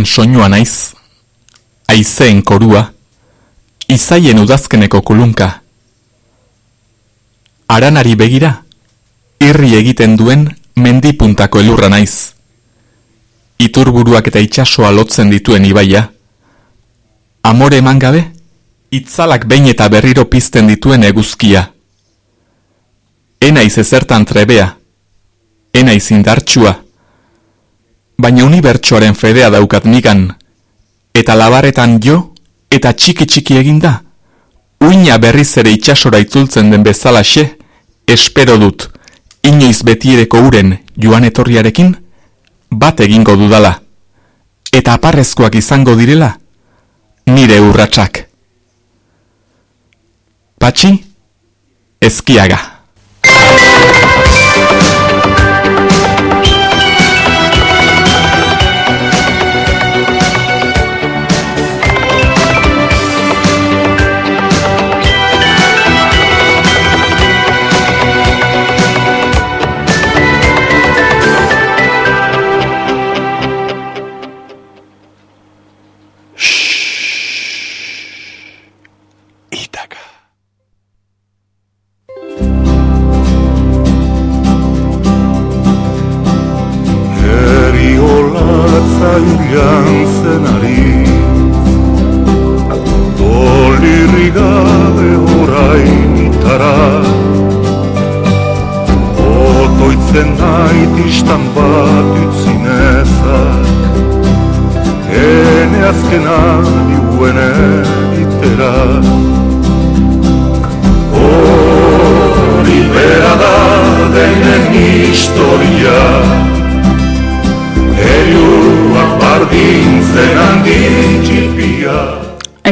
Itxasoaren soinua naiz, aizeen korua, izaien udazkeneko kulunka. Aranari begira, irri egiten duen mendipuntako elurra naiz. Iturburuak eta itxasoa lotzen dituen ibaia. Amore eman gabe, itzalak behin eta berriro pizten dituen eguzkia. Enaiz ezertan trebea, enaiz indartsua, baina unibertsuaren fedea daukat nigan, eta labaretan jo, eta txiki txiki eginda, uina berriz ere itxasora itzultzen den bezalaxe, espero dut, inoiz betiereko uren joan etorriarekin, bat egingo dudala, eta aparrezkoak izango direla, nire urratsak. Patxi, ezkiaga.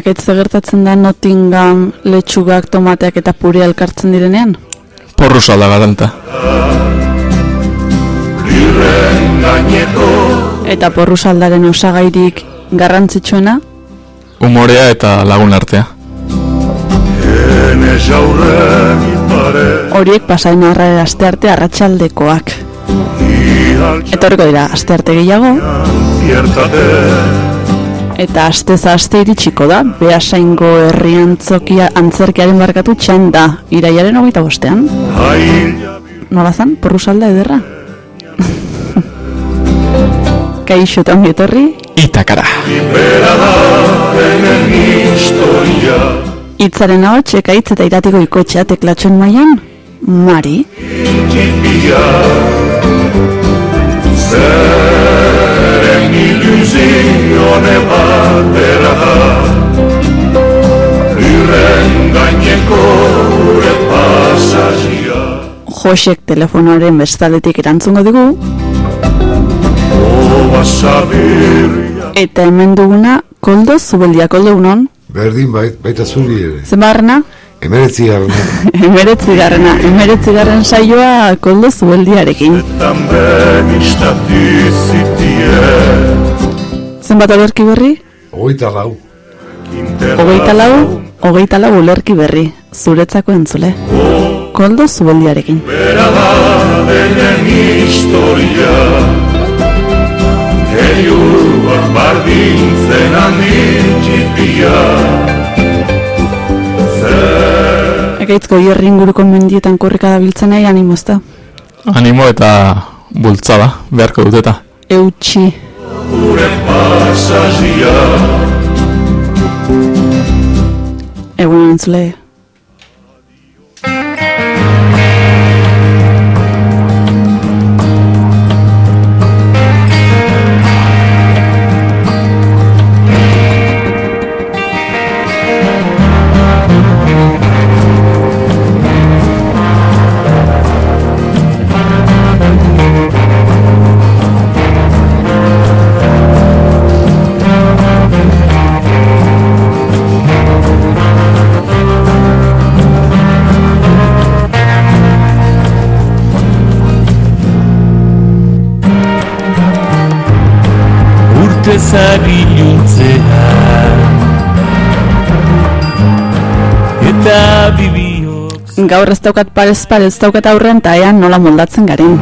Ekaitz gertatzen da Nottingham, letxugak, tomateak eta puria elkartzen direnean? Porru salda garanta. Eta porru saldaren osagairik garrantzitsuena? Umorea eta lagun artea. Horiek pasain arra aste arte arratsaldekoak. Etorriko dira aste arte gehiago eta astez aste iritsiko da, behasaingo herrian zokia antzerkiaren barkatu txanda, iraiaren hogeita bostean. Nola zan, porru salda ederra? Kaixo eta ongi etorri? Itakara! Itzaren hau txekaitz eta iratiko ikotxea teklatxon maian? Mari? Ilusione batera da Lirren gaineko gure pasazia Josek telefonoaren bestaletik erantzungo digu Eta hemen duguna koldo zubeldia koldo unon Berdin bait, baita zuri ere Zenbarrena? Emeretzi garrana. Emeretzi garrana. Emeretzi garren saioa koldo zueldiarekin. Zenbat olerki berri? Ogeita lau. Ogeita lau, ogeita lau olerki berri. Zuretzako entzule. Koldo zueldiarekin. Bera da denen historia Heriuak bardintzen Ekaitzko hierri inguruko mendietan korrika da biltzen nahi animo ezta? Animo eta bultzada, beharko dut eta. Eutxi. Egun entzule. Zari Eta bibiok Gaur ez daukat parez parez daukat aurrean eta ean nola moldatzen garen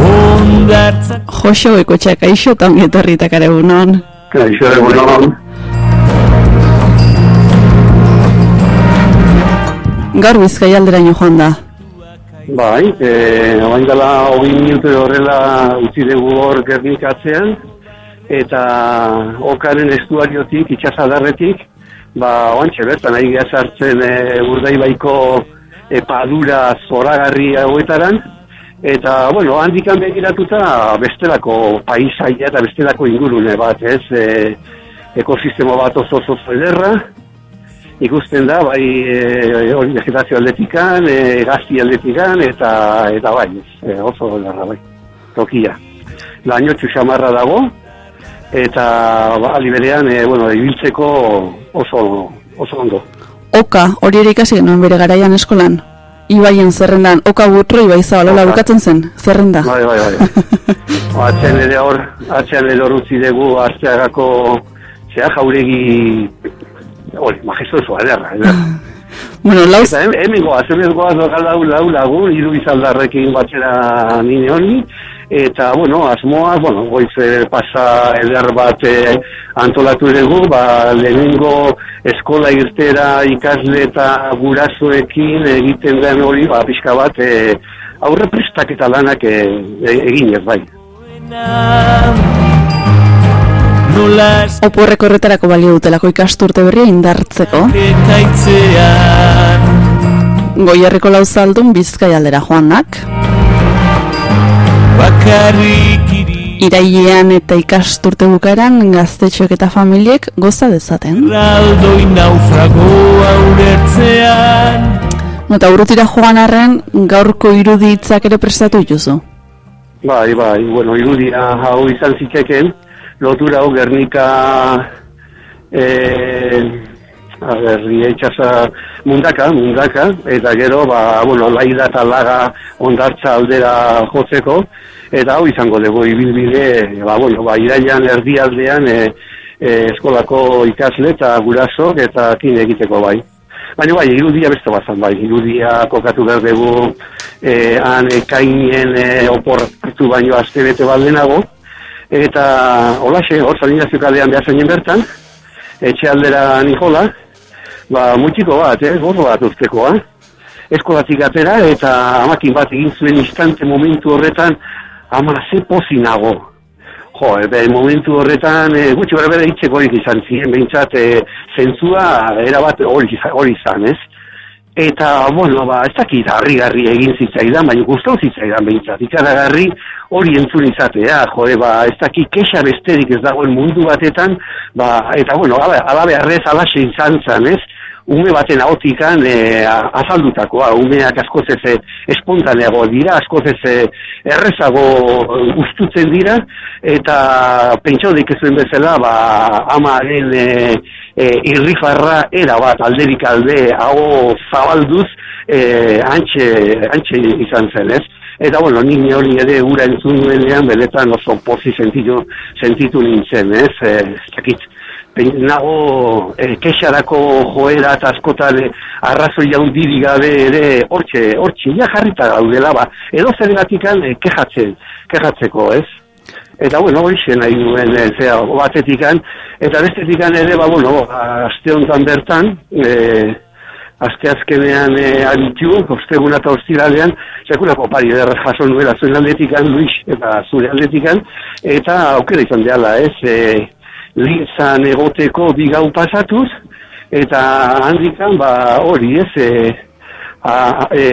oh, Joxo ekotxeak aixo eta ongietorritak ere unon. Kaixo, egunon. Gaur bizkai alderaino joan da. Bai, e, oain dela hogei minutu horrela utzi dugu hor gernikatzean, eta okaren estuariotik, itxasadarretik, ba, oantxe bertan, nahi sartzen e, urdaibaiko e, padura zoragarri hauetaran, eta, bueno, handikan begiratuta bestelako paisaia eta bestelako ingurune bat, ez, e, ekosistema bat oso oso ederra, ikusten da, bai, e, hori vegetazio aldetikan, e, gazti aldetikan, eta, eta bai, e, oso ederra, bai, tokia. Lainotxu xamarra dago, eta ba, aliberean, e, bueno, ibiltzeko oso, oso ondo. Oka, hori ere ikasi genuen bere garaian eskolan? Ibaien zerrendan, oka butro ibai zabalola bukatzen zen, zerrenda. Bai, bai, bai. atzean ere hor, atzean ere hor utzi dugu, arteagako, zea jauregi, hori, majestuoso, ederra, ederra. Bueno, lauz, Eta hem- hemen goaz, hemen goaz lau, lau lagun, hiru izaldarrekin batera nine honi, eta, bueno, asmoa, bueno, goiz eh, pasa eder bat eh, antolatu dugu, ba, lehenengo eskola irtera ikasle eta gurasoekin egiten den hori, ba, pixka bat, eh, aurre prestaketa lanak eh, e- eginez, bai. oporreko horretarako balio dutelako ikasturte berria indartzeko. Goierriko lauzaldun bizkai aldera joanak. Irailean eta ikasturte bukaeran gaztetxoek eta familiek goza dezaten. Raldoi naufragoa ulertzean No, eta urrutira joan arren gaurko irudi hitzak ere prestatu dituzu. Bai, bai, bueno, irudia hau izan zitekeen, lotura hau Gernika, e, a ber, ria itxasa mundaka, mundaka, eta gero, ba, bueno, laida eta laga ondartza aldera jotzeko, eta hau izango dugu ibilbide, ba, bueno, ba, irailan erdialdean e, e, eskolako ikasle eta gurasok eta kin egiteko bai. Baina bai, irudia beste bazan bai, irudia kokatu behar dugu e, han ekainien e, opor hartu baino aste bete baldenago, eta holaxe, hor salinazio kalean behar bertan, etxe aldera nijola, ba, mutxiko bat, eh, gorro bat urtekoa, eskolatik atera, eta amakin bat egin zuen instante momentu horretan, ama ze pozinago, Jo, ebe, momentu horretan, e, gutxi gara bera hitzeko izan ziren, behintzat, e, zentzua erabat hori hori izan, ez? Eta, bueno, ba, ez dakit harri-garri egin zitzaidan, baina gustau zitzaidan behintzat. Ikaragarri hori entzun izatea, jode, ba, ez dakit kexa besterik ez dagoen mundu batetan, ba, eta, bueno, ala, ala beharrez alaxe izan zan, ez? Ume baten ahotikan e, azaldutakoa, umeak askoz ez e, espontaneago dira, askoz ez e, errezago ustutzen dira, eta pentsaodik ez zuen bezala, ba, amaren e, e, irrifarra era bat alderik alde, hau zabalduz, e, antxe, antxe izan zen, ez? Eta, bueno, nini hori ere ura entzun nuenean, benetan oso pozi sentitu, sentitu nintzen, ez? E, ez dakit, nago e, kexarako joera eta askotan e, arrazoi jaundiri gabe ere hortxe, hortxe, ja jarrita gaudela, ba, edo zergatikan e, kejatzen, kejatzeko, ez? Eta, bueno, hori zen nahi duen, e, zera, batetikan, eta bestetikan ere, ba, bueno, aste honetan bertan, e, azte azkenean e, aditu, osteguna eta ostiralean, sekulako pari eder jaso nuela zuen aldetikan, Luis, eta zure aldetikan, eta aukera izan deala, ez, e, lintzan egoteko bi gau pasatuz, eta handikan, ba, hori, ez, e, a, e,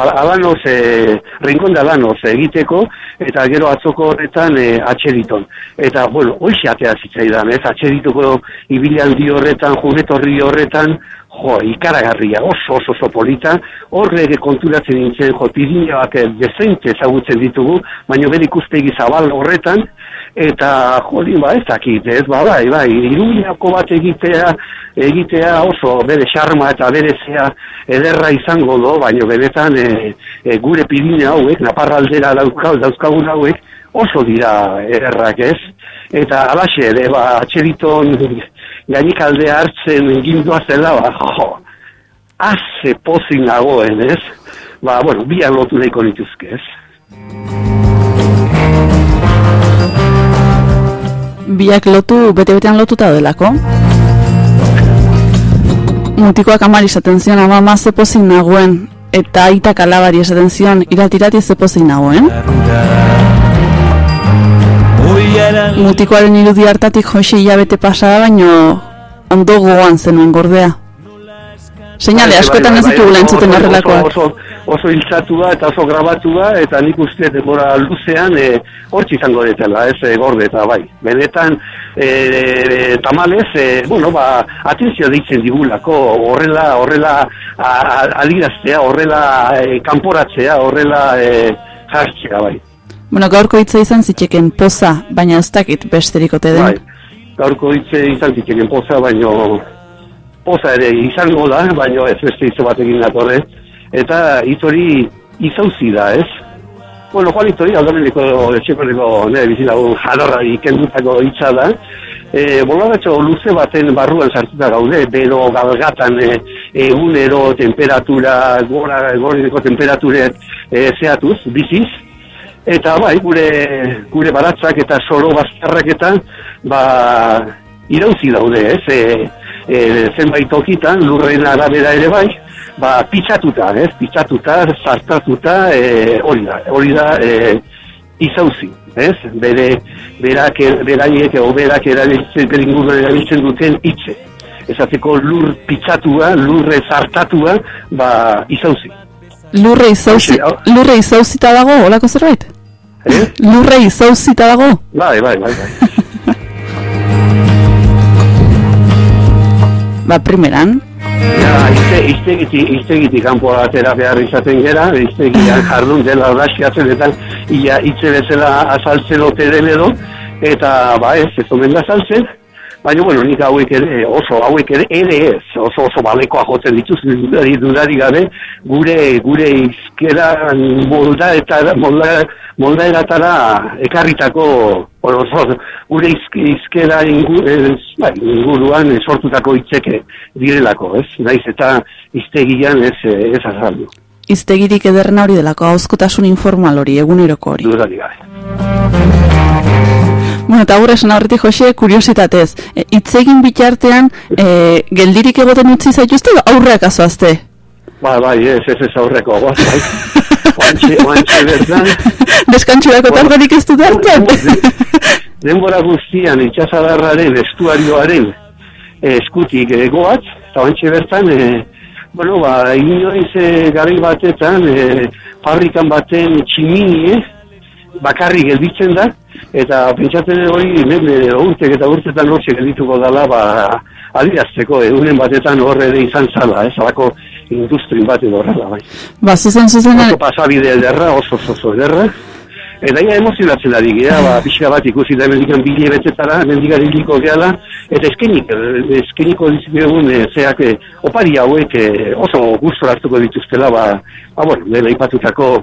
Alanoz, e, rinkon de Alanoz egiteko, eta gero atzoko horretan e, atxeriton. Eta, bueno, hoxe atea zitzaidan, ez, atxerituko ibilaldi horretan, junetorri horretan, jo, ikaragarria, oso oso oso polita, horre ere konturatzen nintzen, jo, pirineak dezente ezagutzen ditugu, baina bere ikuspegi zabal horretan, eta jolin ba ez dakit, ez, ba, bai, bai, iruñako bat egitea, egitea oso bere xarma eta bere zea ederra izango do, baina benetan e, e, gure pirine hauek, naparraldera dauzka, dauzkagun hauek, oso dira ederrak ez, eta alaxe ba, atxeriton gainik aldea hartzen gindua zela, ba, jo, haze pozik nagoen, ez? Ba, bueno, bian lotu nahiko nituzke, ez? Biak lotu, bete-betean lotuta delako? Mutikoak amari esaten zion, ama ama ze nagoen, eta aitak alabari esaten zion, iratirat ez ze pozik? Mutikoaren irudi hartatik jose hilabete pasada, baino ondo gogoan zenuen gordea. Seinale, askotan ez ditugula entzuten horrelakoak. Oso, oso, oso hiltzatua eta oso grabatua eta nik uste demora luzean e, hortz izango detela, ez e, gorde eta bai. Benetan, e, e, tamalez, e, bueno, ba, atentzio deitzen digulako, horrela, horrela a- a- aliraztea, horrela e, kanporatzea, horrela e, jartzea, bai. Bueno, gaurko hitza izan zitzeken poza, baina ez dakit besterik ote den. Bai, gaurko hitze izan zitzeken poza, baino poza ere izango da, baino ez beste hitz batekin datorre. Eta hitz hori izauzi da, ez? Bueno, Juan Hitori, aldameneko etxekoreko nire bizilagun jadorrari kendutako hitza da. E, Bolagatxo luze baten barruan sartuta gaude, bero galgatan e, egunero temperatura, gora, goreneko temperature e, zehatuz, biziz, Eta bai, gure, gure baratzak eta soro bazterrak eta ba, irauzi daude, ez? E, e, zenbait tokitan, lurren arabera ere bai, ba, pitxatuta, ez? Pitxatuta, zartatuta, e, hori da, hori da e, izauzi, ez? Bere, berak, beraiek, o berak erabiltzen, bere inguruan erabiltzen duten hitze. Esateko lur pitxatua, lurre zartatua, ba, izauzi. Lurre izauzi, lurre izauzita dago, olako zerbait? Eh? Lurre izauzita dago? Bai, bai, bai, bai. Ba, primeran, Ja, izte, iztegitik, iztegitik kanpo atera behar izaten gera, iztegian jardun dela raskiatzen eta ia itze bezala azaltzen ote edo, eta ba ez, ez omen da azaltzen, baina bueno, nik hauek ere, oso hauek ere, ere ez, oso oso balekoa jotzen dituz, dudari, dudari gabe, gure, gure izkeran molda eta molda, moldaeratara ekarritako oso, gure izk, izkera ingu, ez, bai, inguruan sortutako hitzeke direlako, ez? Naiz eta iztegian ez, ez azaldu, iztegirik ederrena hori delako, hauzkotasun informal hori, eguneroko hori. dudari gabe. Bueno, eta gure esan aurretik Jose, kuriositatez, e, egin bitartean, e, geldirik egoten utzi zaituzte, aurreak azoazte? Ba, bai, ez, ez ez aurreko, guaz, bai. Oantxe, oantxe bertan, Deskantxurako Bueno. targorik ez dut hartzen? denbora guztian itxasadarraren, estuarioaren eh, eskutik eh, goaz, eta oantxe bertan, eh, bueno, ba, inoiz eh, garai batetan, eh, fabrikan baten tximinie, bakarrik gelditzen da, eta pentsatzen hori hemen eh, urtek eta urtetan hortxe geldituko dala, ba, adirazteko, egunen batetan horre ere izan zala, ez, alako industrin bat edo horrela, bai. Ba, zuzen zuzen, Oso pasabide ederra, oso oso oso ederra. Eta ia emozionatzen ari gira, ba, pixka bat ikusi da mendikan bile betetara, mendikan hiliko gehala, eta eskenik, eh, eskeniko dizkigun e, zeak e, opari hauek eh, oso gusto hartuko dituztela, ba, ba bueno, dela ipatutako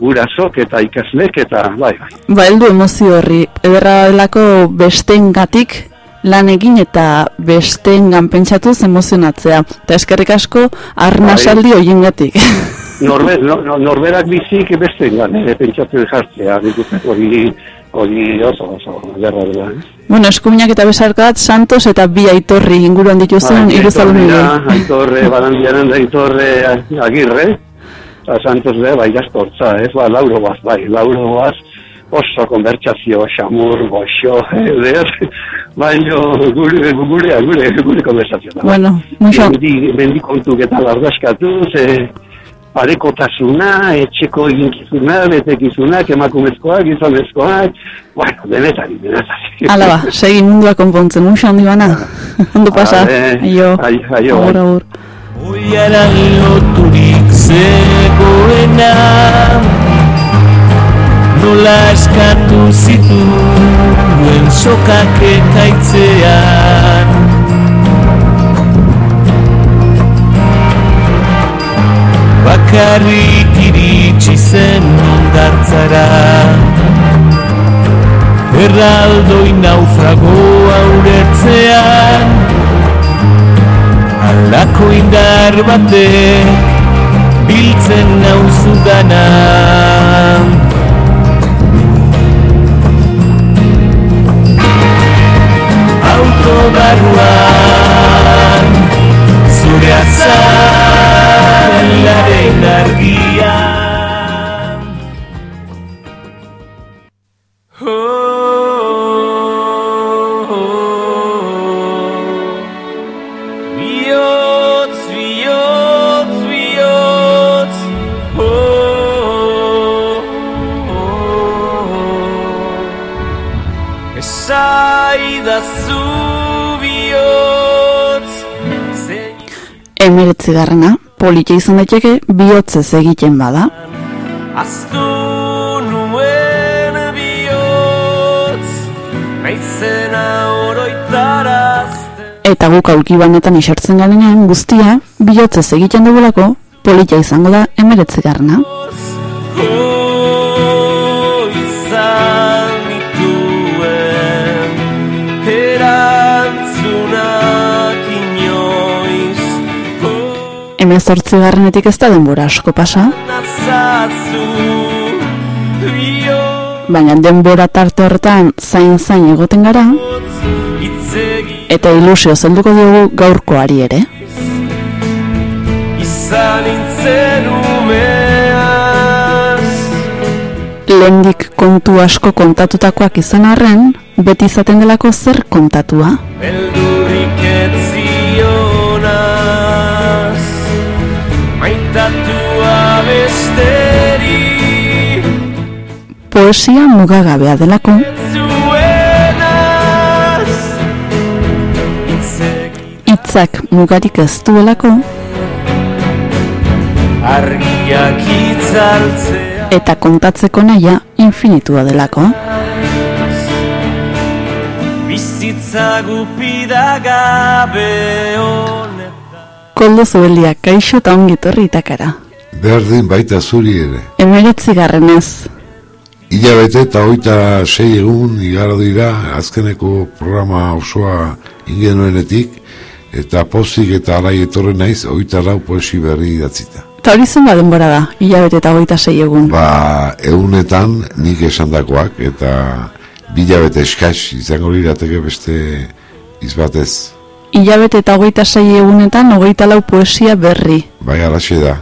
gurasok eta ikaslek eta bai, bai. ba, heldu emozio horri, ederra delako besteengatik lan egin eta besteengan pentsatuz emozionatzea. Eta eskerrik asko, arnasaldi hoiengatik. Norber, no, no, norberak bizik beste engan, eh, pentsatzen jartzea, hori, hori oso oso ederra dela. bueno, eskuminak eta besarkat, Santos eta bi aitorri inguruan Bai, iruzalun Aitorre, barandiaren da Aitorre Agirre, eta Santos be, bai, jastortza, ez, ba, lauro baz, bai, lauro baz, oso konbertsazio, xamur, goxo, eder, baino gure, gure, gure, gure konbertsazio da. Bueno, mucho. Mendi, mendi kontuk eta lardaskatuz, e, parekotasuna, etxeko eginkizuna, betekizunak, emakumezkoak, gizonezkoak, bueno, denetari, denetari. Ala ba, segi mundua konpontzen, muixo handi bana. Ondo pasa, aio, Ai- aio, agur, bai. agur. Oiaran loturik zegoena Nola eskatu zituen sokak ekaitzean Bakarrik iritsi zen ondartzara Erraldoi naufragoa urertzean Alako indar batek biltzen ausundana autro da Emeretzi garrana, politia izan daiteke bihotzez egiten bada. Aztu nuen bihotz Naizena oroitarazten Eta guk aulki banetan isertzen garenean guztia bihotzez egiten dugulako politia izango da emeretzi Oh, Hemezortzi garrenetik ez da denbora asko pasa, baina denbora tarte horretan zain-zain egoten gara, eta ilusio zelduko diogu gaurkoari ere. izan Lehendik kontu asko kontatutakoak izan arren, beti izaten delako zer kontatua. Beldurrik Poesia mugagabea delako, hitzak mugarik ez duelako, argiak itzaltzea eta kontatzeko naia infinitua delako. Bizitza gupida gabe honetan Koldo zubelia, kaixo eta ongi torri itakara. Berdin baita zuri ere. Emeretzi garrenez, Hilabete eta hoita sei egun igaro dira azkeneko programa osoa ingenuenetik eta pozik eta alai etorri naiz hoita lau poesi berri idatzita. eta hori zen denbora da, hilabete eta hogeita sei egun. Ba, egunetan nik esandakoak eta bilabete eskaz izango lirateke beste izbatez. Hilabete eta hogeita sei egunetan hogeita lau poesia berri. Bai, alaxe da.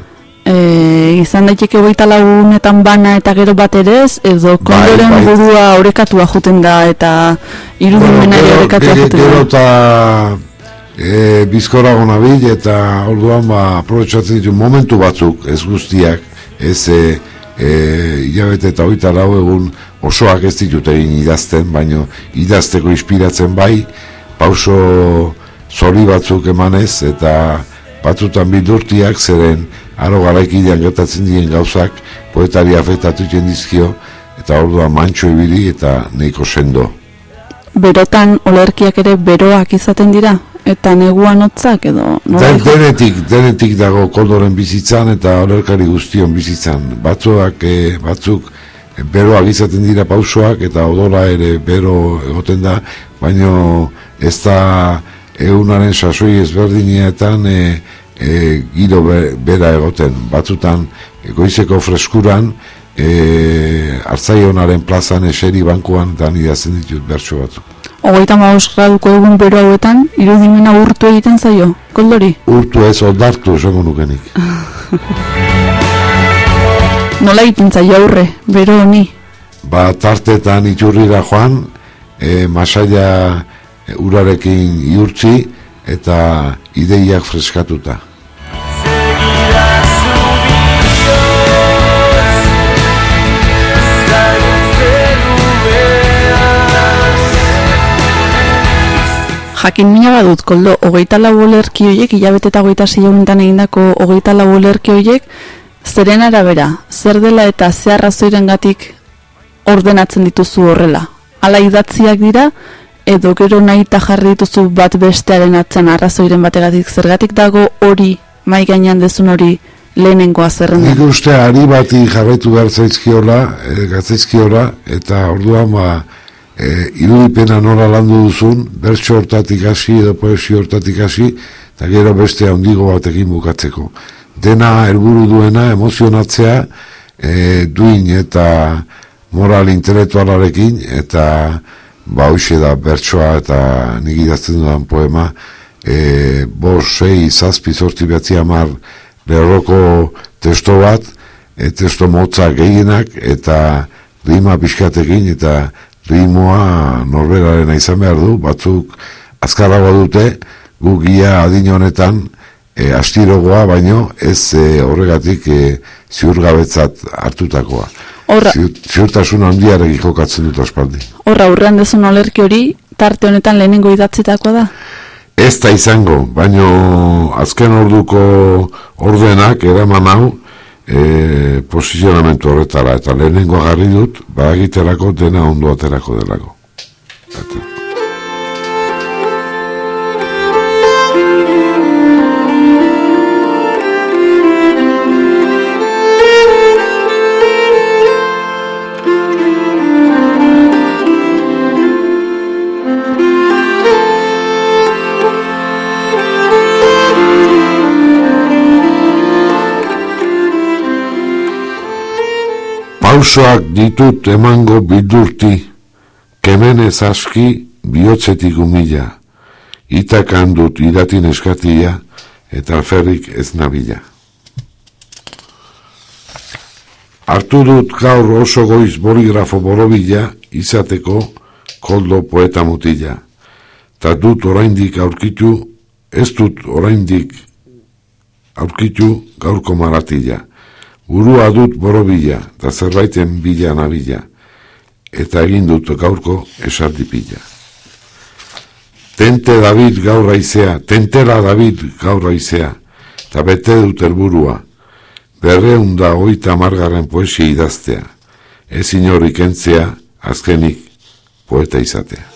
E, izan daiteke hogeita lagunetan bana eta gero bat ere ez, edo kondoren bai. burua orekatua juten da eta irudimenari gero- orekatua gero- juten Gero da. eta e, bizkorago nabil eta orduan ba, aprobetsatzen ditu momentu batzuk, ez guztiak, ez e, e, hilabete eta hogeita lau egun osoak ez ditut egin idazten, baino idazteko inspiratzen bai, pauso zori batzuk emanez eta batzutan bildurtiak zeren aro garaikidean gertatzen diren gauzak poetari afektatu dizkio eta orduan mantxo ibili eta nahiko sendo. Berotan olerkiak ere beroak izaten dira, eta neguan hotzak edo Den, denetik, denetik dago koldoren bizitzan eta olerkari guztion bizitzan. Batzuak, e, batzuk e, beroak izaten dira pausoak eta odora ere bero egoten da, baino ez da egunaren sasoi ezberdinetan e, e, giro be- bera egoten. Batzutan goizeko freskuran e, hartzaionaren plazan eseri bankuan eta idazten ditut bertso batzuk. Hogeita maus graduko egun bero hauetan, irudimena urtu egiten zaio, koldori? Urtu ez ondartu esango nukenik. Nola egiten zaio aurre, bero honi? ba, tartetan iturrira joan, e, masaia e, urarekin iurtzi eta ideiak freskatuta. Jakin mina badut, koldo, hogeita lau olerki horiek, hilabete eta hogeita egunetan egindako hogeita lau olerki horiek, zeren arabera, zer dela eta ze arrazoiren gatik ordenatzen dituzu horrela. Hala idatziak dira, edo gero nahi jarri dituzu bat bestearen atzen arrazoiren bategatik zergatik dago hori, mai gainean dezun hori lehenengoa zerrenda. Nik uste ari bati jarraitu behar zaizkiola, e, gatzaizkiola, eta orduan ba, e, irudipena nola landu duzun, bertso hortatik hasi edo poesio hortatik hasi, eta gero beste handigo batekin bukatzeko. Dena helburu duena emozionatzea, e, duin eta moral intelektualarekin, eta ba hoxe da bertsoa eta nik idazten dudan poema, e, bos, sei, zazpi, zortzi behatzi amar lehorroko testo bat, e, testo motza gehienak, eta rima pixkatekin, eta ritmoa norberaren izan behar du, batzuk azkarrago dute, guk ia adin honetan e, astirogoa, baino ez e, horregatik e, ziurgabetzat hartutakoa. Horra, Ziur, ziurtasun handiarek jokatzen dut aspaldi. horra aurrean dezun olerki hori, tarte honetan lehenengo idatzitakoa da. Ez da izango, baino azken orduko ordenak eraman hau e, posizionamentu horretara eta lehenengo agarri dut, badagiterako dena ondo aterako delako. Eta. Pausoak ditut emango bidurti, kemenez aski bihotzetik umila, itakan dut iratin eskatia, eta alferrik ez nabila. Hartu dut gaur oso goiz boligrafo borobila, izateko koldo poeta mutila, ta dut oraindik aurkitu, ez dut oraindik aurkitu gaurko maratila. Burua dut borobila, eta zerbaiten bila nabila, eta egin dut gaurko esardi pila. Tente David gaur aizea, tentera David gaur aizea, eta bete dut helburua, berreun da oita margarren poesia idaztea, ez inorik entzea, azkenik, poeta izatea.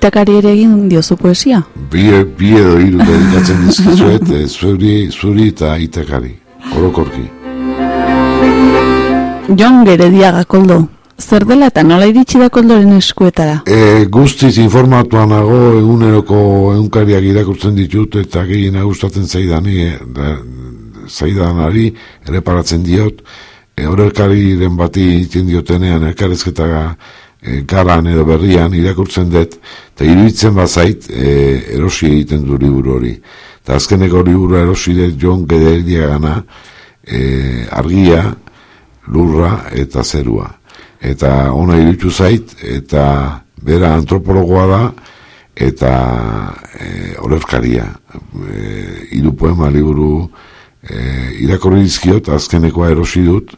Itakari ere egin diozu poesia. Bi, bi edo hiru dedikatzen dizkizuet, eh, zuri, zuri eta itakari, orokorki. Jon Gerediaga koldo. Zer dela eta nola iritsi da koldoren eskuetara? E, guztiz informatuan nago eguneroko egunkariak irakurtzen ditut eta gehien gustatzen zaidani, e, da, zaidanari erreparatzen diot, e, horrelkariren bati egiten diotenean elkarrezketa e, garan edo berrian irakurtzen dut, eta iruditzen bazait e, erosi egiten du liburu hori. Eta azkeneko liburu erosi dut Jon Gederia gana, e, argia, lurra eta zerua. Eta ona iruditu zait, eta bera antropologoa da, eta e, olerkaria. E, hiru poema liburu e, irakorri dizkiot, azkenekoa erosi dut,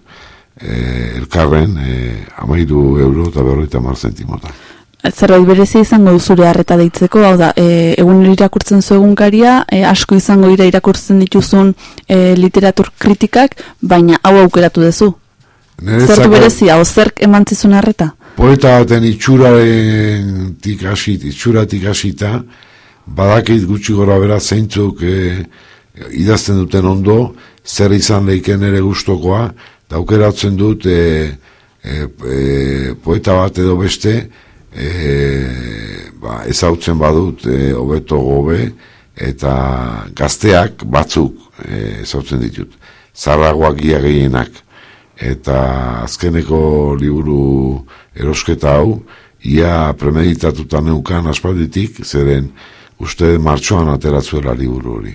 e, elkarren e, amairu euro eta berroita mar zentimota. Zerbait berezi izango zure harreta deitzeko, hau da, e, egun irakurtzen zu egunkaria, e, asko izango dira irakurtzen dituzun e, literatur kritikak, baina hau aukeratu duzu. Zertu berezi, hau zerk eman zizun harreta? Poeta baten itxuraren tikasit, itxuratik hasita, badakit gutxi gora bera zeintzuk e, idazten duten ondo, zer izan leiken ere gustokoa, eta aukeratzen dut e, e, e, poeta bat edo beste, e, ba, ezautzen badut e, hobeto gobe, eta gazteak batzuk e, ezautzen ditut. Zarragoak ia gehienak eta azkeneko liburu erosketa hau, ia premeditatuta neukan aspalditik, zeren uste martxoan ateratzuela liburu hori.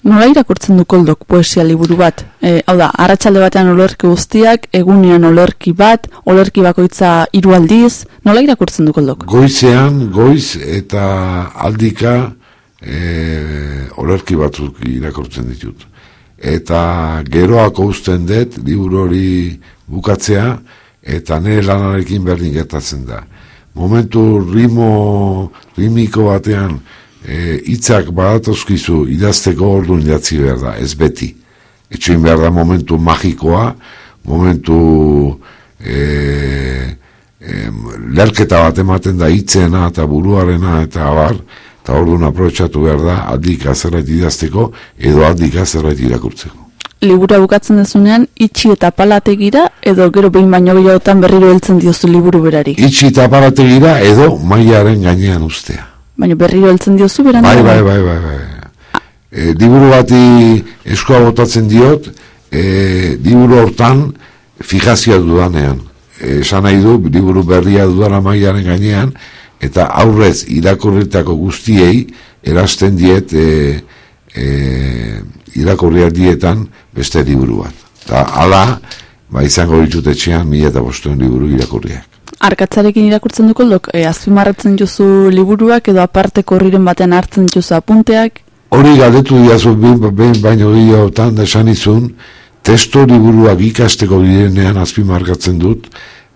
Nola irakurtzen du koldok poesia liburu bat? E, hau da, arratsalde batean olerki guztiak, egunean olerki bat, olerki bakoitza hiru aldiz, nola irakurtzen du koldok? Goizean, goiz eta aldika e, olerki batzuk irakurtzen ditut. Eta geroako uzten dut, liburu hori bukatzea, eta nire lanarekin berdin gertatzen da. Momentu rimo, rimiko batean, e, hitzak badatozkizu idazteko orduan idatzi behar da, ez beti. Etxoin behar da momentu magikoa, momentu e, em, lerketa bat ematen da hitzena eta buruarena eta abar, eta orduan aprobetsatu behar da aldik zerbait idazteko edo aldik zerbait irakurtzeko. libura bukatzen dezunean, itxi eta palategira, edo gero behin baino gehiagotan berriro heltzen diozu liburu berari. Itxi eta aparategira edo mailaren gainean ustea. Baina berriro heltzen diozu beran. Bai, bai, bai, bai, bai. E, liburu bati eskoa botatzen diot, e, liburu hortan fijazioa dudanean. E, esan nahi du, liburu berria dudara mailaren gainean, eta aurrez irakurritako guztiei erasten diet e, e, irakurriak dietan beste liburu bat. Eta ala, ba izango ditut etxean mila eta bostuen liburu irakurriak. Arkatzarekin irakurtzen duko lok, e, azpimarratzen juzu liburuak edo aparte korriren batean hartzen juzu apunteak, Hori galdetu diazu behin baino gehiagotan esan izun, testo liburuak ikasteko direnean azpimarkatzen dut,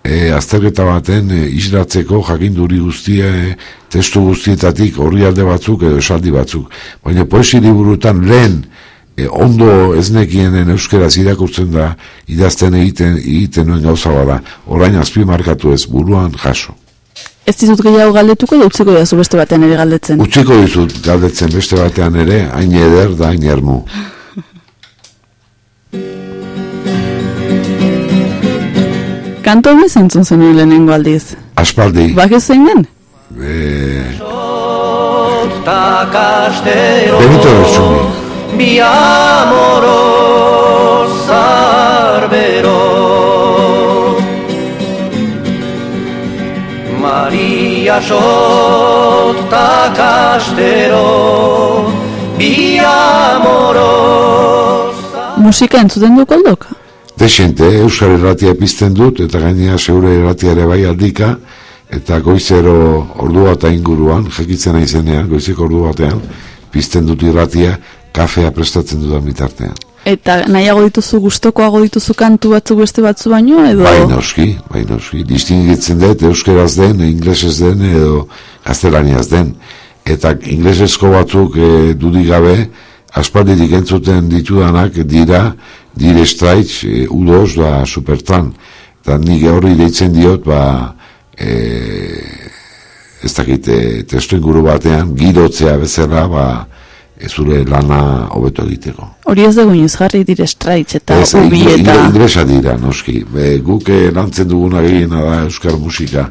e, azterketa baten e, islatzeko jakinduri guztia e, testu guztietatik horri alde batzuk edo esaldi batzuk. Baina poesi liburutan lehen e, ondo ez nekienen euskeraz irakurtzen da idazten egiten, egiten nuen gauza bada, orain azpimarkatu ez buruan jaso. ez dizut gehiago galdetuko edo utziko diazu beste batean ere galdetzen. Utziko dizut galdetzen beste batean ere, hain eder da hain ermu. Kanto hori zentzun zenuen lehenengo aldiz. Aspaldi, Bak zein den? castero Benito Bertsumi. Mi amoro Sarbero. Maria Shot Ta castero Mi amoro Musika entzuten du koldok? Desente, Euskal Erratia pizten dut, eta gainea zeure erratia ere bai aldika, eta goizero ordu eta inguruan, jekitzen aizenean, goizeko ordu batean, pizten dut irratia, kafea prestatzen dudan bitartean. Eta nahiago dituzu gustokoago dituzu kantu batzuk beste batzu baino edo Bai noski, bai noski, distingitzen dut, euskeraz den, inglesez den, edo gaztelaniaz den. Eta inglesezko batzuk e, dudik gabe, aspalditik entzuten ditudanak dira, dire straitz, e, udoz, da supertran. Eta nik horri deitzen diot, ba, e, ez dakit, e, testu inguru batean, girotzea bezala, ba, ez zure lana hobeto egiteko. hori ez dugu inoiz jarri dire straitz eta Ez, ubi eta ingre- ingresa dira, noski. Be, guk lantzen duguna gehiena da euskal musika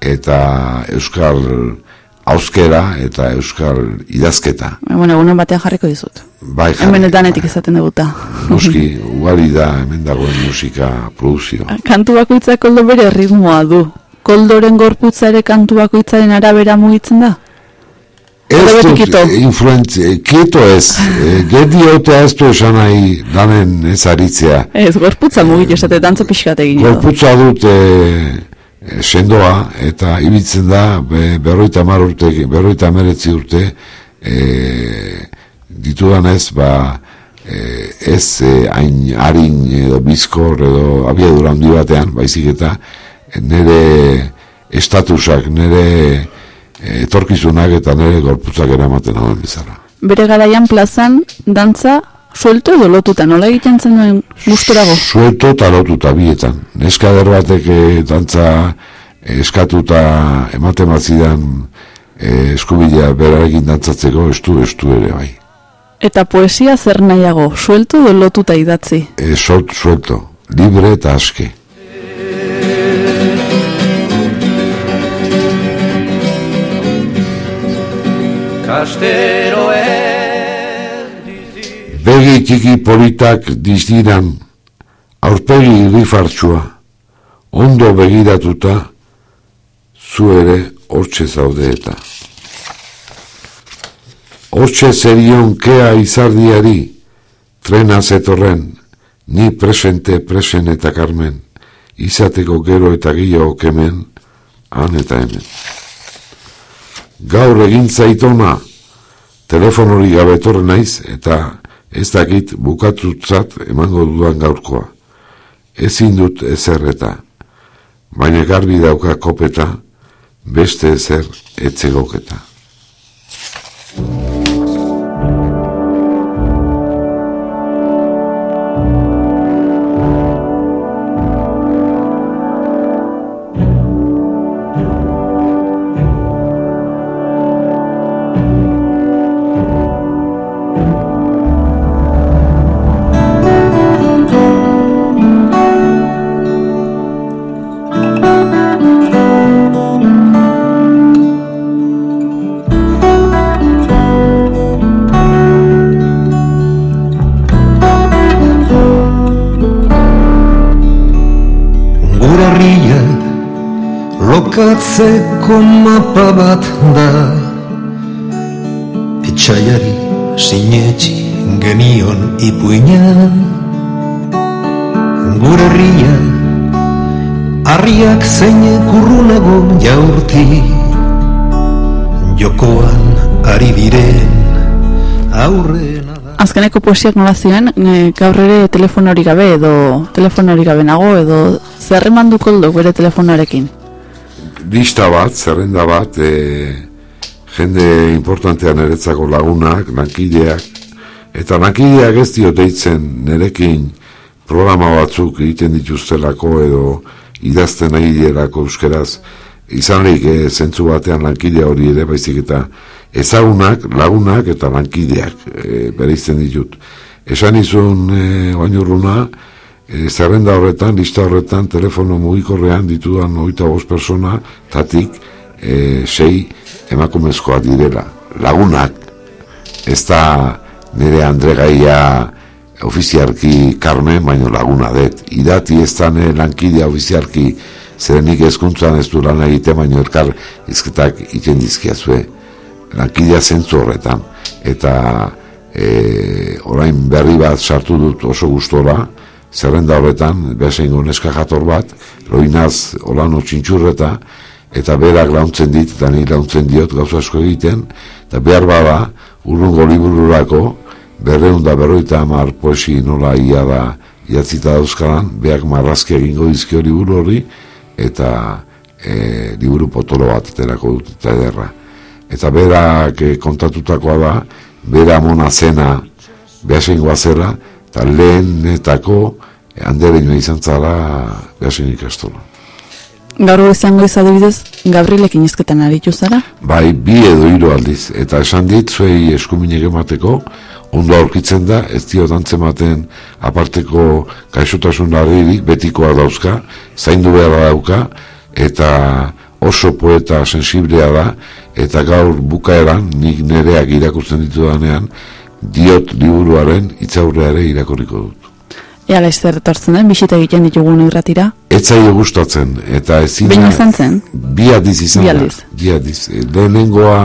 eta euskal auskera eta euskal idazketa. bueno, egunen batean jarriko dizut. Bai, jarri. Hemen danetik izaten duguta. Noski, ugari da hemen dagoen musika produzio. Kantu bakoitzak koldo bere ritmoa du. Koldoren gorputza ere kantu bakoitzaren arabera mugitzen da? Ez dut kito. influentz, eh, kito ez, eh, gediotea ez du esan nahi danen ez aritzea. Ez, gorputza mugitu esate dantza pixkat egin. Gorputza dut e, sendoa eta ibiltzen da be, berroita mar urte, berroita meretzi urte e, ditudan ez ba e, ez e, hain harin edo bizkor edo abiadura handi batean baizik eta e, nire estatusak, nire e, etorkizunak eta nire gorputzak eramaten hauen bizarra. Bere garaian plazan, dantza, suelto edo lotuta, nola egiten zen duen gustorago? Suelto eta lotuta bietan. Neska eder batek eh, dantza eh, eskatuta ematen batzidan eh, eskubidea berarekin dantzatzeko estu estu ere bai. Eta poesia zer nahiago, suelto edo lotuta idatzi? E, sol, suelto, libre eta aske. Begi txiki politak dizdiran, aurpegi rifartsua, ondo begiratuta, zu ere hortxe zaude eta. Hortxe zerion kea izardiari, trena zetorren, ni presente presen eta karmen, izateko gero eta gehiago kemen, han eta hemen. Gaur egin zaitona, telefonori gabe etorri naiz eta ez dakit bukatutzat emango dudan gaurkoa. Ezin dut ezer eta, baina garbi dauka kopeta, beste ezer etzegoketa. Lokatzeko mapa bat da etxaiari sinetxi genion ipuinan gure herria Arriak zein kurrunago jaurti Jokoan ari diren aurrena Azkeneko poesiak nola zioen, e, gaur ere telefonori gabe edo telefonori gabe nago edo zerreman du koldo bere telefonoarekin. Lista bat, zerrenda bat, e, jende importantean eretzako lagunak, lankideak, eta lankideak ez dio deitzen nerekin programa batzuk egiten dituztelako edo idazten nahi dierako euskeraz, izan lehik e, zentzu batean lankidea hori ere baizik eta ezagunak, lagunak eta lankideak e, bereizten ditut. Esan izun e, oain urruna, e, zerrenda horretan, lista horretan, telefono mugikorrean ditudan oita bost persona, tatik, e, sei emakumezkoa direla. Lagunak, ez da nire Andregaia ofiziarki Carmen, baino laguna det. Idati ez da nire lankidea ofiziarki zerenik ezkuntzan ez du lan egite, baino elkar izketak iten dizkiazue lankidea zentzu horretan. Eta e, orain berri bat sartu dut oso gustora, zerrenda horretan, behasen neska jator bat, loinaz olano txintxurreta, eta berak launtzen dit, eta ni launtzen diot gauza asko egiten, eta behar bada, urrungo libururako, berreun da berroita amar poesi nola ia da iatzita dauzkaran, beak marrazki egingo dizkio liburu hori, eta e, liburu potolo bat aterako dut eta ederra. Eta berak e, kontatutakoa da, bera mona zena behasen zela, eta lehenetako handereinoa izan zara behasen ikastola. Gaur izango ez adibidez, Gabrielekin izketan aritu zara? Bai, bi edo hiru aldiz, eta esan dit, zuei eskuminek emateko, ondo aurkitzen da, ez dio dantzematen aparteko gaixotasun larririk, betikoa dauzka, zaindu behar dauka, eta oso poeta sensiblea da, eta gaur bukaeran, nik nereak irakurtzen ditu danean, diot liburuaren itzaurreare irakurriko dut. Ea laizzer etortzen den, bisita egiten ditugun irratira? Etzaio gustatzen, eta ezin... Behin izan zen? Bi aldiz izan Bi da. Bi aldiz. E, Lehenengoa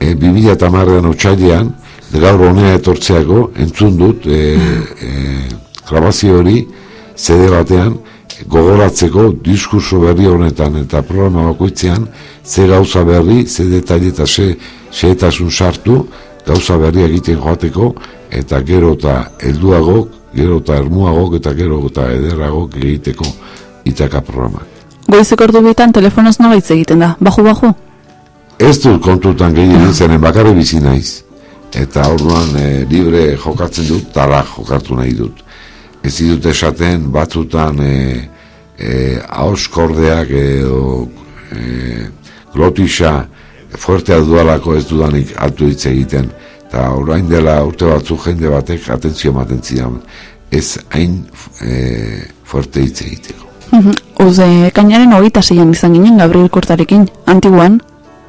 e, 2000 eta marrean otxailean, gaur honea etortzeako, entzun dut, e, e, grabazio hori, zede batean, gogoratzeko diskurso berri honetan eta programa bakoitzean, ze gauza berri, ze detaile eta ze xehetasun sartu, gauza berri egiten joateko, eta gero eta helduagok, gero eta ermuagok, eta gero eta ederragok egiteko itaka programak. Goizeko ordu bitan telefonoz nola hitz egiten da, baju-baju? Ez dut kontutan gehien zenen bakarri bizi naiz. Eta orduan e, libre jokatzen dut, tala jokatu nahi dut. Ez dut esaten batzutan e, e, hauskordeak edo e, glotisa fuertea dualako ez dudanik altu hitz egiten. Eta orain dela urte batzu jende batek atentzio ematen zidan. Ez hain e, fuerte hitz egiteko. Uze, kainaren hogeita zeian izan ginen Gabriel Kortarekin, antiguan,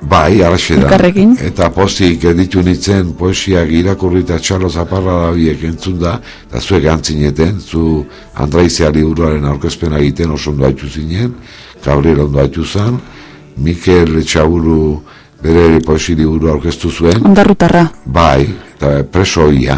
Bai, alaxe da. Elkarrekin. Eta pozik editu nintzen poesiak irakurri eta txalo zaparra da biek entzun da, eta zuek antzineten, zu Andraizea liburuaren aurkezpena egiten oso ondo haitu zinen, Gabriel ondo haitu zan, Mikel Etxaburu bere poesi liburu aurkeztu zuen, ondarrutarra. bai, eta preso ia.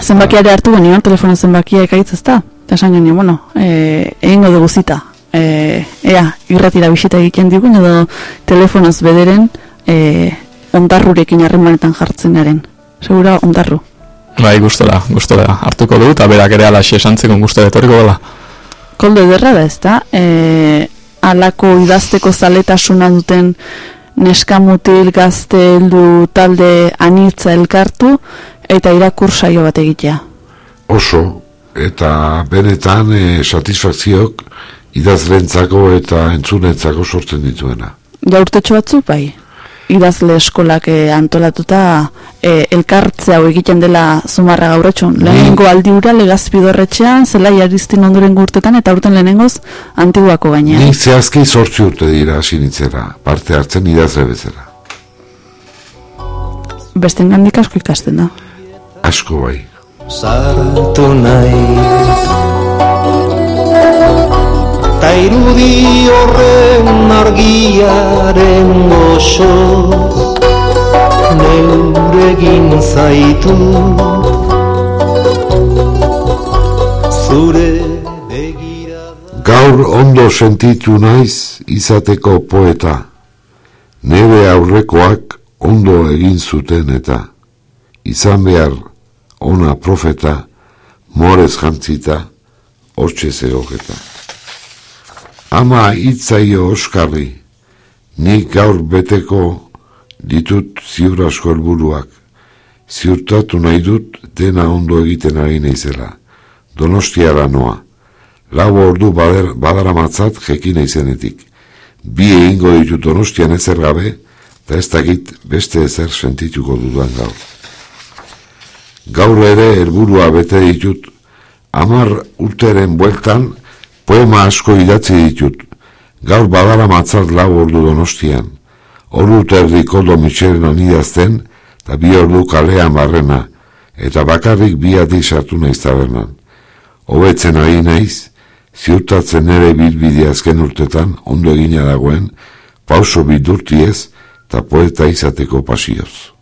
Zenbakiare hartu genion, telefono zenbakia ekaitz ezta? Eta esan genio, bueno, e, egingo dugu zita. E, ea, irratira bisita egiten digun edo telefonoz bederen e, ondarrurekin harremanetan jartzen garen. Segura, ondarru. Bai, gustora, gustora hartuko du, eta berak ere alaxe esantzeko gustora etorriko dela. Koldo ederra da ezta? E, alako idazteko zaletasuna duten neska mutil gazte heldu talde anitza elkartu eta irakur saio bat egitea. Oso, eta benetan e, satisfakziok idazlentzako eta entzunentzako sortzen dituena. Ja urtetxo batzuk bai. Idazle eskolak eh, antolatuta eh, elkartze hau egiten dela zumarra gaurretxun. Lehenengo aldi ura legazpidorretxean, zelai aristin ondoren urtetan eta urten lehenengoz antiguako gainean. Nik zehazki sortzi urte dira hasi nintzera, parte hartzen idazle bezala. Beste gandik asko ikasten da. Asko bai. Sartu nahi irudi horren argiaren goxo Neuregin zaitu Zure begira Gaur ondo sentitu naiz izateko poeta. Nere aurrekoak ondo egin zuten eta izan behar ona profeta, morez jantzita, hortxe zegoketa. Ama hitzaio oskarri, nik gaur beteko ditut ziur asko helburuak. Ziurtatu nahi dut dena ondo egiten ari naizela. Donostiara noa. Lau ordu bader, badara matzat jekin izenetik. Bi egingo ditut donostian ezer gabe, eta ez dakit beste ezer sentituko dudan gaur. Gaur ere helburua bete ditut, amar urteren bueltan poema asko idatzi ditut. Gaur badara matzat lau ordu donostian. Ordu terdi koldo mitxeren anidazten, eta bi ordu kalean barrena, eta bakarrik bi adi sartu naiz tabernan. Hobetzen ari naiz, ziurtatzen ere bilbide azken urtetan ondo egina dagoen, pauso bidurtiez eta poeta izateko pasioz.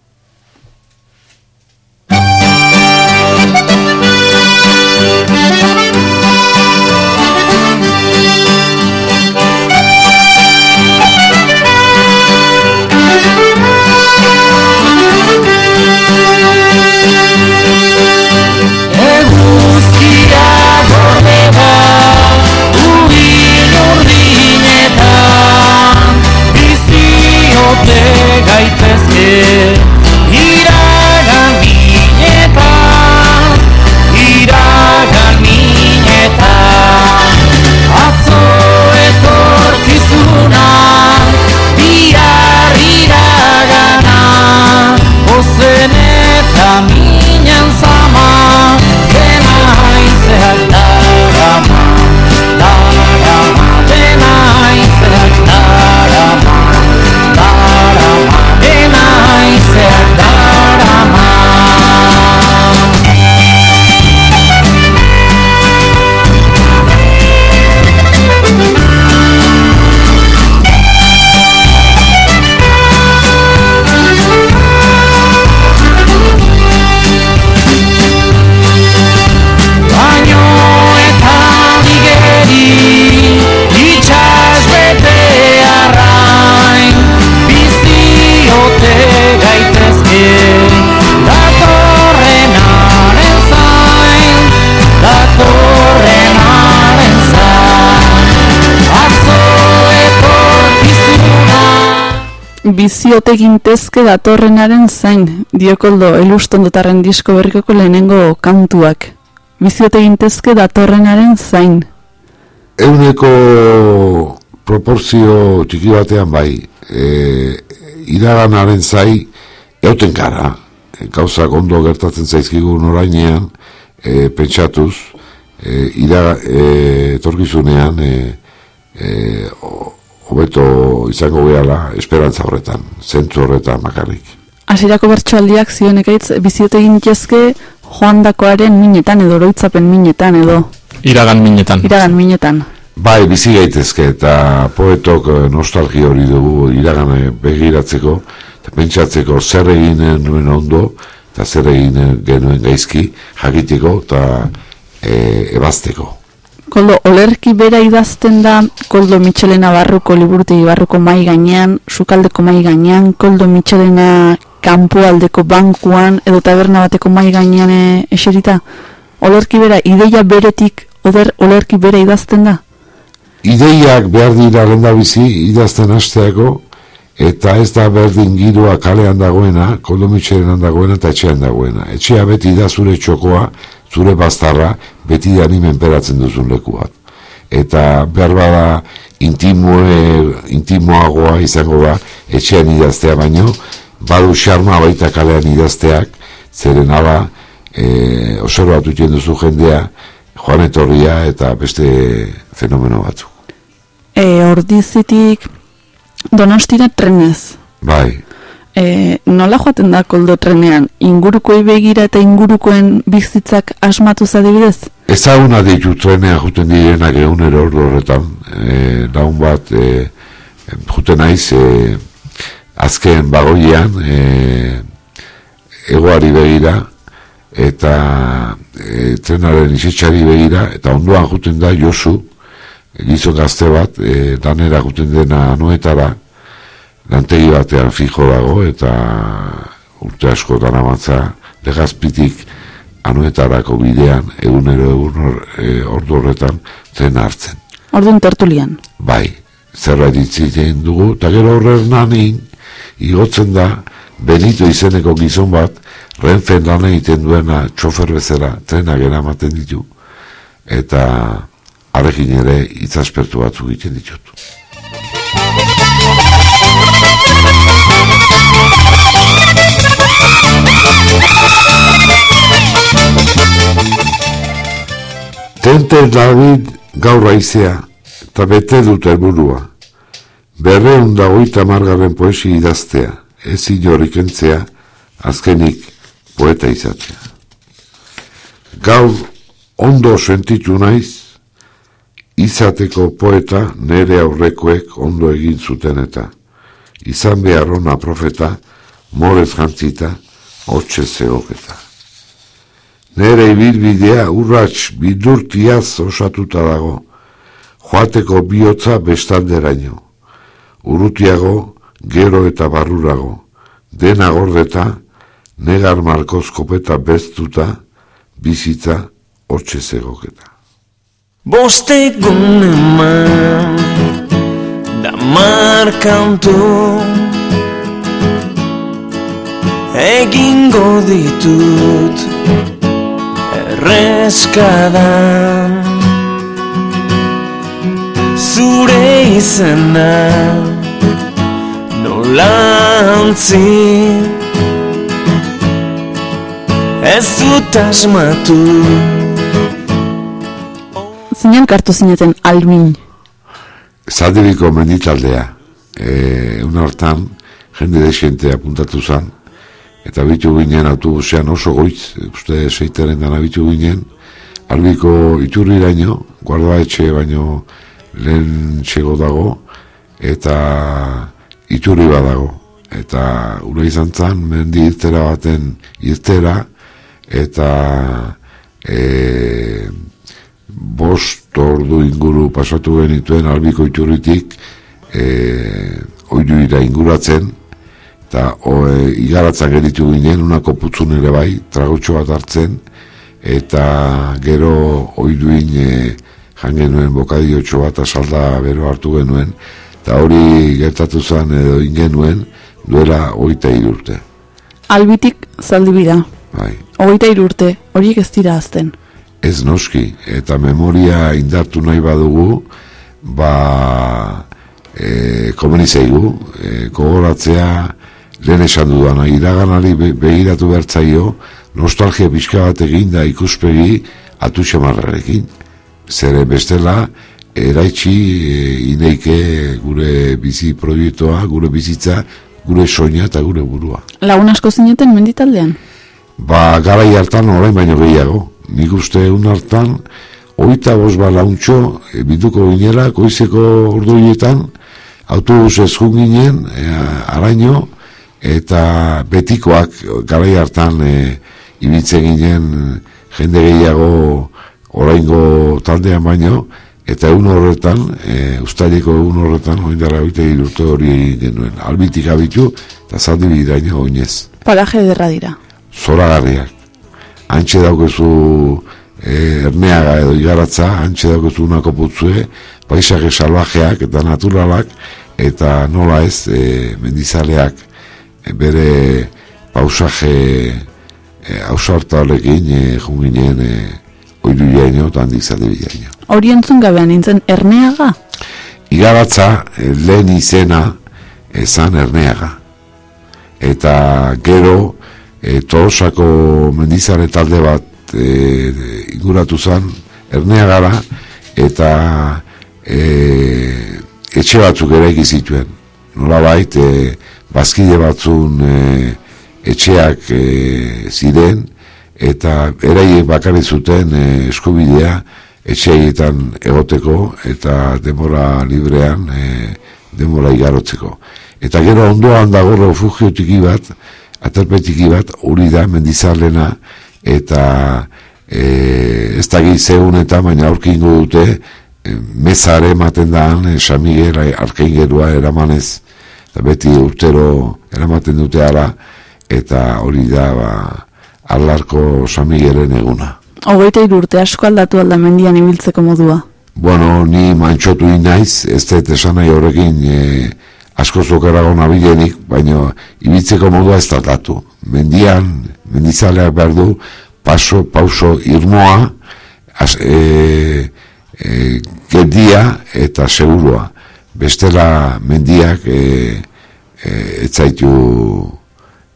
Biziote gintezke datorrenaren zain, diokoldo elustondotarren disko berrikoko lehenengo kantuak. Biziote gintezke datorrenaren zain. Euneko proporzio txiki batean bai, e, iraganaren zai, euten kara, e, gauzak ondo gertatzen zaizkigun orainean, e, pentsatuz, e, ira, e, etorkizunean, e, e, o- hobeto izango behala esperantza horretan, zentzu horretan bakarrik. Hasierako bertsoaldiak zioen ekaitz biziote gintezke joandakoaren minetan edo oroitzapen minetan edo Iragan minetan. iragan minetan. Bai, bizi gaitezke eta poetok eh, nostalgia hori dugu iragana begiratzeko eta pentsatzeko zer egin nuen ondo eta zer egin genuen gaizki jakiteko eta e, ebazteko. Koldo, olerki bera idazten da, Koldo Michelena barruko liburutegi barruko mai gainean, sukaldeko mai gainean, Koldo Michelena kanpoaldeko bankuan, edo taberna bateko mai gainean e, eserita. Olerki bera, ideia beretik, oder, olerki bera idazten da. Ideiak behar dira lehendabizi idazten hasteako eta ez da berdin giroa kalean dagoena, koldomitxerenan dagoena eta etxean dagoena. Etxea beti da zure txokoa, zure bastarra, beti da ni menperatzen duzun leku bat. Eta behar bada intimoe, intimoagoa izango da etxean idaztea baino, badu xarma baita kalean idazteak, zeren ala, e, observatu duzu jendea, joan etorria eta beste fenomeno batzuk. E, ordizitik donostira trenez. Bai, E, nola joaten da koldo trenean? Ingurukoi begira eta ingurukoen bizitzak asmatu zadibidez? Ezaguna ditu trenea juten direnak egunero ordu horretan. E, laun bat e, juten naiz e, azken bagoian e, egoari begira eta e, trenaren isetxari begira eta ondoan juten da Josu gizon gazte bat e, danera juten dena anuetara lantegi batean fijo dago eta urte asko danamatza legazpitik anuetarako bidean egunero egun hor- e, ordu horretan tren hartzen. Orduan tertulian. Bai, zerbait itziten dugu, eta gero horren nanin, igotzen da, Benito izeneko gizon bat, Renfen lan egiten duena txofer bezala trenak eramaten ditu, eta arekin ere itzaspertu batzuk egiten ditut. Tente David gaur raizea, eta bete dut helburua. Berreun da hoita margarren poesi idaztea, ez inorik entzea, azkenik poeta izatea. Gaur ondo sentitu naiz, izateko poeta nere aurrekoek ondo egin zuten eta, izan behar ona profeta, morez jantzita, hotxe zeoketa. Nere ibilbidea urrats bidurtiaz osatuta dago, joateko bihotza bestalderaino. Urrutiago, gero eta barrurago, dena gordeta, negar markoz kopeta beztuta, bizitza hortxe zegoketa. Bostegun eman da markantu egingo ditut erreskadan zure izena nolantzi ez dut asmatu. Zinen kartu zineten almin. Zaldibiko menditaldea, e, un hortan, jende desente apuntatu zan, eta bitu ginen autobusean oso goiz, uste seitaren dana bitu ginen, albiko iturriraino, guarda etxe baino lehen txego dago, eta iturri badago. Eta ura izan zan, mendi irtera baten irtera, eta e, bost ordu inguru pasatu genituen albiko iturritik e, oiruira inguratzen eta o, e, igaratzen geritu ginen unako putzun ere bai tragotxo bat hartzen eta gero oiruin e, jan genuen bokadiotxo bat asalda bero hartu genuen eta hori gertatu zen edo ingenuen duela oita irurte Albitik zaldibida. bai. Hogeita irurte, horiek ez dira azten. Ez noski, eta memoria indartu nahi badugu, ba, e, komeni zaigu, e, gogoratzea, lehen esan dudana, iraganari be, begiratu bertzaio, nostalgia pixka bat egin da ikuspegi atu xamarrarekin. Zere bestela, eraitsi e, ineike gure bizi proiektua, gure bizitza, gure soina eta gure burua. Lagun asko zineten menditaldean? Ba, garai hartan orain baino gehiago. Nik uste un hartan, oita bos ba launtxo, e, biduko ginela, koizeko orduietan, autobusez jun ginen, e, araño, eta betikoak garai hartan e, ibiltzen ginen jende gehiago oraingo taldean baino, eta egun horretan, e, ustaileko egun horretan, oindara oite irurte hori egin genuen. Albitik abitu, eta zaldi bidaino oinez Paraje derra dira. zoragarriak. Antxe daukezu e, erneaga edo igaratza, antxe daukezu unako putzue, paisake salvajeak eta naturalak, eta nola ez e, mendizaleak bere pausaje e, ausartalekin e, junginen e, oiru jaino eta handik zalde bidaino. Hori entzun gabean nintzen erneaga? Igaratza e, lehen izena ezan erneaga. Eta gero e, Tolosako mendizare talde bat e, inguratu zen erneagara eta e, etxe batzuk ere zituen. Nola bait, e, bazkide batzun e, etxeak e, ziren, eta eraiek bakarri zuten e, eskubidea etxeetan egoteko eta demora librean e, demora igarotzeko. Eta gero ondoan dago refugiotiki bat, aterpetiki bat, hori da, mendizarlena, eta e, ez da gizeun eta baina aurkingo dute, e, mezare ematen daan, e, Samigel arkeingerua eramanez, eta beti urtero eramaten dute ara, eta hori da, ba, alarko Samigelen eguna. Hogeita urte asko aldatu alda mendian ibiltzeko modua. Bueno, ni mantxotu naiz, ez dut esan nahi horrekin e, asko zokarago nabilenik, baina ibiltzeko modua ez da datu. Mendian, mendizaleak behar du, paso, pauso, irmoa, az, e, e, geldia eta seguroa. Bestela mendiak e, e, etzaitu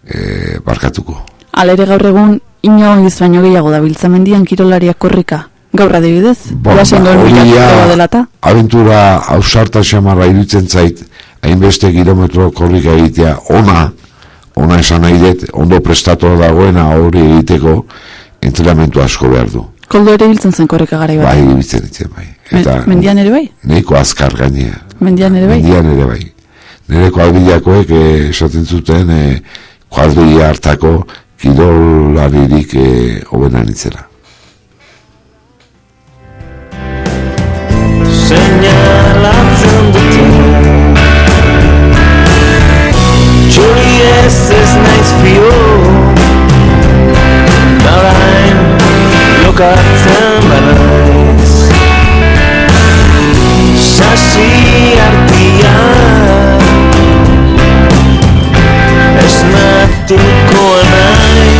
e, barkatuko. Alere gaur egun, inoiz baino gehiago da biltza mendian kirolariak korrika. Gaur adibidez, Bon, Jolasen ba, duen hori bilatuko ja, dela eta. aventura ausarta xamarra iruditzen zait, hainbeste kilometro korrika egitea ona, ona esan nahi dut, ondo prestatu dagoena hori egiteko, entrenamentu asko behar du. Koldo ere biltzen zen korrika gara Bai, ibiltzen ditzen bai. Eta mendian ere bai? nahiko azkar gainea. Mendian ere bai? Mendian ere bai. Nire kuadrilakoek eh, esaten zuten eh, kuadrilla hartako kirolaririk eh, hobenan itzela. Seinalatzen dute Txori ez ez naiz fio Narain lokatzen banaiz Sasi artia Esnatuko naiz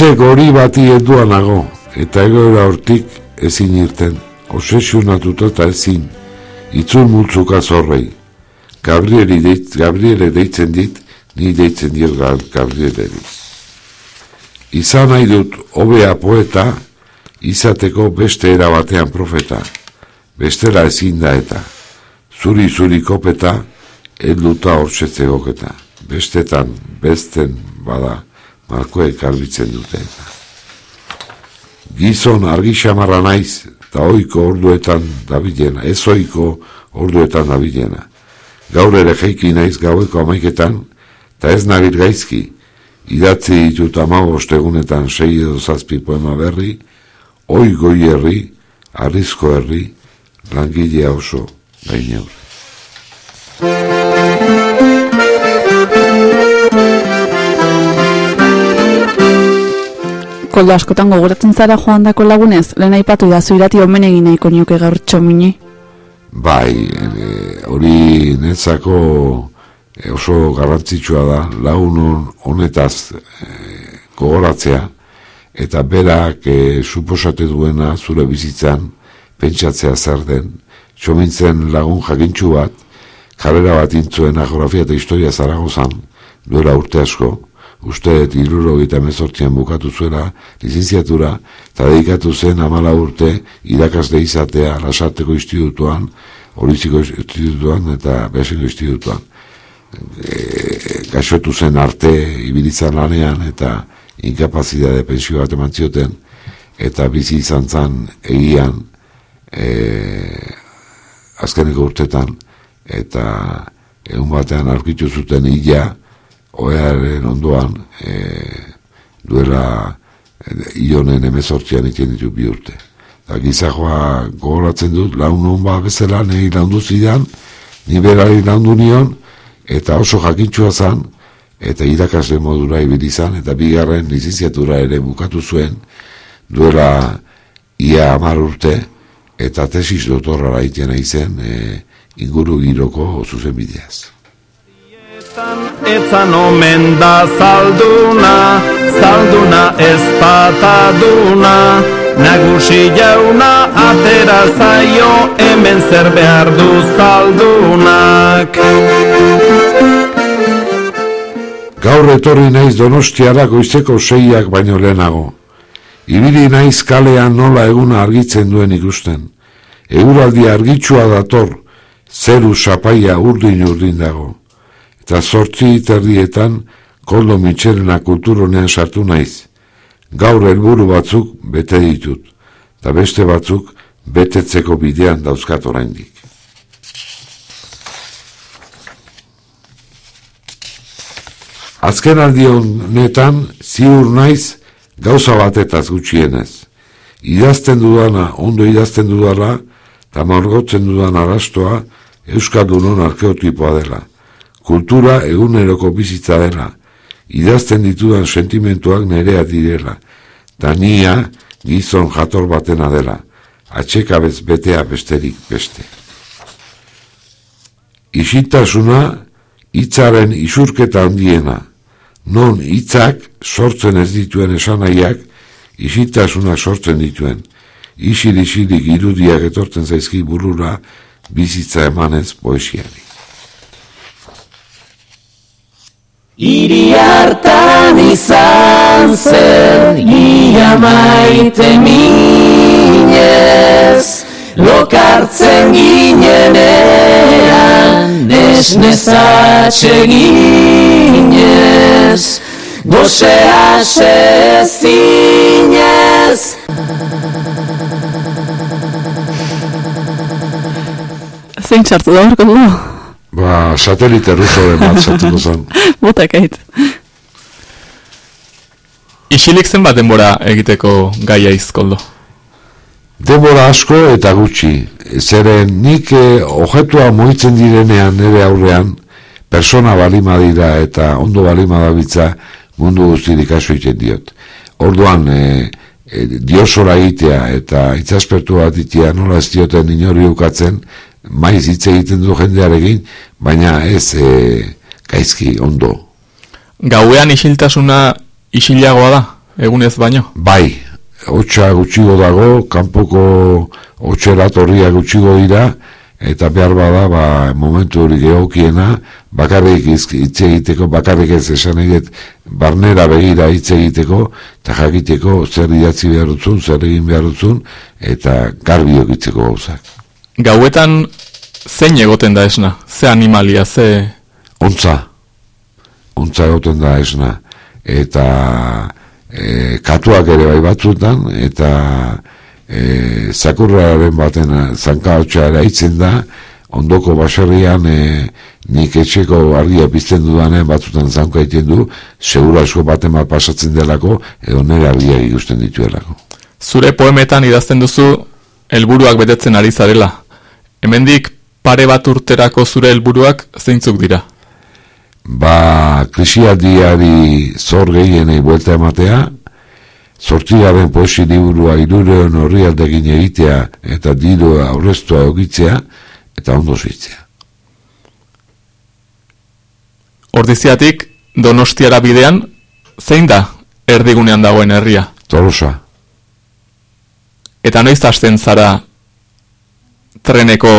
Hiltze gori bati edua nago, eta egoera hortik ezin irten, obsesionatuta eta ezin, itzul multzuka zorrei. Gabrieli deit, Gabriele deitzen dit, ni deitzen Gab- Gabrieleri. Izan nahi dut hobea poeta, izateko beste era batean profeta, bestela ezin da eta, zuri zuri kopeta, helduta hortzetze goketa, bestetan, besten bada, markoek garbitzen dute eta. Gizon argi xamarra naiz, eta oiko orduetan dabilena, ez oiko orduetan dabilena. Gaur ere jaiki naiz gaueko amaiketan, eta ez nabil gaizki, idatzi ditut amabost egunetan sei edo zazpi poema berri, oi goi herri, arrizko herri, langilea oso gaineur. Koldo askotan gogoratzen zara joan dako lagunez, lehen aipatu da zuirati omen egin nahiko nioke gaur txomini. Bai, e, hori netzako e, oso garrantzitsua da, lagun hon- honetaz e, gogoratzea, eta berak e, suposate duena zure bizitzan, pentsatzea zer den, txomintzen lagun jakintxu bat, karrera bat intzuen geografia eta historia zaragozan, duela urte asko, uste dut iruro eta emezortzian bukatu zuela lizenziatura, eta dedikatu zen amala urte irakasle izatea lasarteko institutuan, horiziko institutuan eta behasengo institutuan. E, gaixotu zen arte ibilitzan lanean eta inkapazidade pensio bat eman zioten, eta bizi izan zan egian e, azkeneko urtetan, eta egun batean aurkitu zuten hila, oearen ondoan, e, duela e, ionen emezortzian iten ditu bi urte. Eta gizajoa gogoratzen dut, laun hon ba bezala, nahi laundu zidan, ni berari laundu nion, eta oso jakintxua zan, eta irakasle modura ibili zan, eta bigarren lizenziatura ere bukatu zuen, duela ia amar urte, eta tesis dotorra laitena izen e, inguru giroko zuzen bideaz. Etzan omen da zalduna, zalduna ez pataduna, nagusi jauna atera zaio, hemen zer behar du zaldunak. Gaur etorri naiz donostiara goizeko seiak baino lehenago. Ibili naiz kalean nola eguna argitzen duen ikusten. Euraldi argitsua dator, zeru sapaia urdin urdin dago. Eta sortzi iterdietan, koldo mitxerena kulturonean sartu naiz. Gaur helburu batzuk bete ditut, eta beste batzuk betetzeko bidean dauzkat oraindik. Azken aldi honetan ziur naiz gauza batetaz gutxienez. Idazten dudana, ondo idazten dudala, eta margotzen dudan arastoa Euskaldunon arkeotipoa dela. Kultura eguneroko bizitza dela. Idazten ditudan sentimentuak nerea direla. Da nia gizon jator batena dela. Atxekabez betea besterik beste. Isintasuna hitzaren isurketa handiena. Non hitzak sortzen ez dituen esanaiak isintasuna sortzen dituen. Isil isilik irudiak etortzen zaizki burura bizitza emanez poesiari. Iri hartan izan zen ia maite minez. Lokartzen ginenean nesnezatxe ginez. Gosea sezinez Zein txartu da horko? Ba, satelite rusoren bat sartuko zen. Botak ait. Isilik zenbat denbora egiteko gaia izkoldo. Denbora asko eta gutxi. Zeren nik eh, objetua moitzen direnean nire aurrean, persona balima dira eta ondo balima dabitza mundu guztirik aso egiten diot. Orduan, e, e, diosora egitea eta itzaspertu bat itea nola ez dioten inori ukatzen, maiz hitz egiten du jendearekin, baina ez e, gaizki ondo. Gauean isiltasuna isilagoa da, egunez baino. Bai, hotxa gutxigo dago, kanpoko hotxerat horria gutxigo dira, eta behar bada, ba, momentu hori geokiena, bakarrik hitz hitz egiteko, bakarrik ez esan eget, barnera begira hitz egiteko, eta jakiteko zer idatzi behar dutzun, zer egin behar dutzun, eta garbi okitzeko gauzak. Gauetan zein egoten da esna? Ze animalia, ze... Ontza, ontza egoten da esna, eta e, katuak ere bai batzutan, eta e, zakurraren baten zanka hotxa eraitzen da, ondoko baserrian e, nik etxeko argia pizten dudanen batzutan zanka egiten du, segura asko baten bat pasatzen delako, edo nire argia ikusten dituelako. Zure poemetan idazten duzu helburuak betetzen ari zarela. Hemendik pare bat urterako zure helburuak zeintzuk dira. Ba, krisialdiari zor gehienei buelta ematea, sortigaren poesi liburua irureon horri aldegin egitea eta dirua aurreztua ogitzea eta ondo zitzea. Ordiziatik, donostiara bidean, zein da erdigunean dagoen herria? Tolosa, Eta noiz hasten zara treneko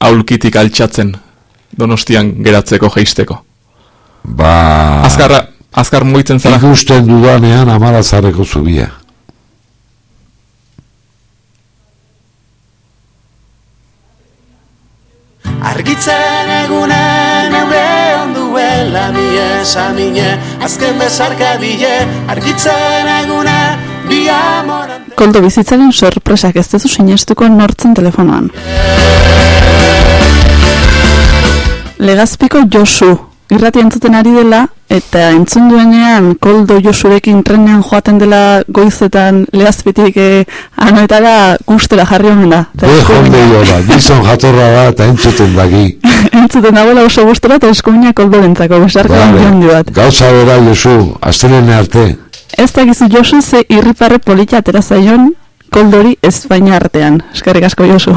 aulkitik altxatzen donostian geratzeko jeisteko. ba, Azkarra, azkar mugitzen zara. ikusten dudanean amarazareko zubia. Argitzen egunen eure onduela mi esamine Azken bezarka bile Argitzen egunen Koldo bizitzaren sorpresak ez duzu sinestuko nortzen telefonoan. Legazpiko Josu, irrati entzuten ari dela, eta entzun duenean Koldo Josurekin trenean joaten dela goizetan legazpitik eh, anoetara gustera jarri omen da. Jola, gizon jatorra da eta entzuten daki. entzuten dagoela oso gustora eta eskuminak Koldo bentzako, handi bat. Gauza bera, Josu, astelene arte. Ez da gizu Josu ze irriparre polita atera zaion koldori Espainia artean. Eskerrik asko Josu.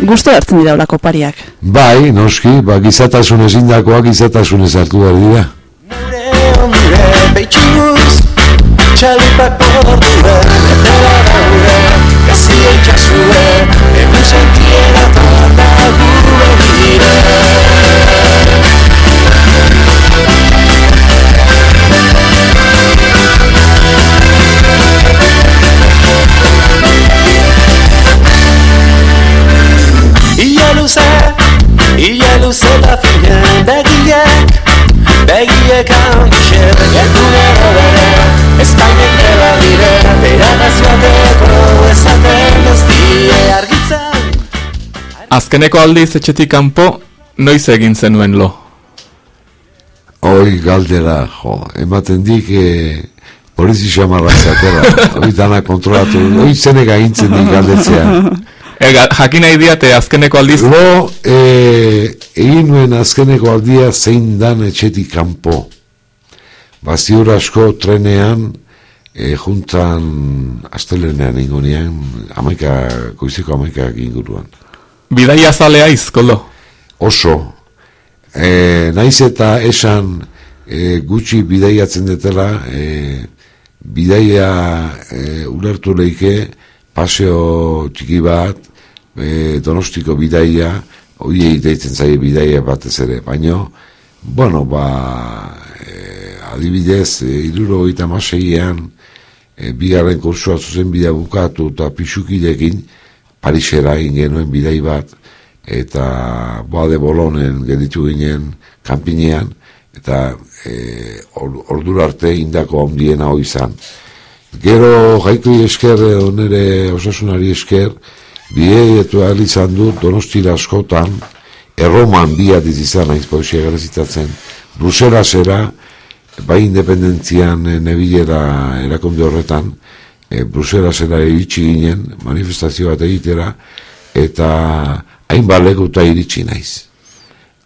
Gusto hartzen dira olako pariak. Bai, noski, ba, gizatasun ezindakoa gizatasun hartu behar dira. Txalipak bordure, etela daure, gazi eitxasue, egun sentiera torta gure dire. Luze da finen begiek, begiek handixe, gertunero bere, Espainek dela dire, beranaz bateko, ezaten doztie argitzen. Azkeneko aldiz etxetik kanpo, noiz egin zenuen lo. Hoi galdera, jo, ematen dik, e, polizi xamarrak zatera, hoi dana kontrolatu, hoi zenek agintzen dik galdetzea. Ega, jakin nahi diate azkeneko aldiz, Lo, e, egin nuen azkeneko aldia zein dan etxetik kanpo. Ba, ziur asko trenean, e, juntan astelenean ingonean, amaika, goizeko amaika inguruan. bidaia zalea izkoldo. Oso, e, naiz eta esan e, gutxi bidaiatzen detela, e, bidaia e, ulertu leike, paseo txiki bat, e, donostiko bidaia, hoiei deitzen zaie bidaia batez ere, baino, bueno, ba, e, adibidez, e, iruro gita maseian, e, bigarren kursua zuzen bidea bukatu eta pixukidekin, Parisera egin genuen bidai bat, eta boade bolonen genitu ginen kanpinean, eta e, or, ordura arte indako ondiena hoi izan. Gero jaiku esker, onere osasunari esker, bietu ahal izan dut donostira askotan, erroman biat izan naiz poesia garezitatzen, Bruselasera, bai independentzian e, nebilera erakonde horretan, e, Bruselasera iritsi ginen, manifestazio bat egitera, eta hainbat lekuta iritsi naiz.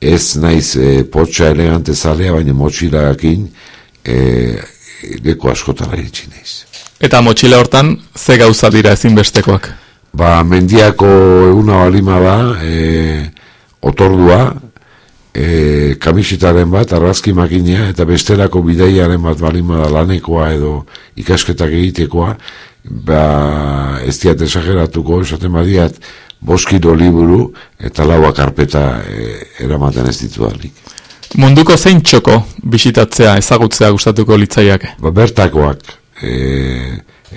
Ez naiz e, potxa elegante zalea, baina motxilakin e, leku askotara iritsi naiz. Eta motxila hortan, ze gauza dira ezinbestekoak. Ba, mendiako eguna balima da, e, otordua, e, kamisitaren bat, arrazki makinea, eta bestelako bideiaren bat balima da lanekoa edo ikasketak egitekoa, ba, ez diat esageratuko, esaten badiat, boskiro liburu eta laua karpeta e, eramaten ez ditu dalik. Munduko zein txoko bisitatzea ezagutzea gustatuko litzaiake. Ba, bertakoak, e,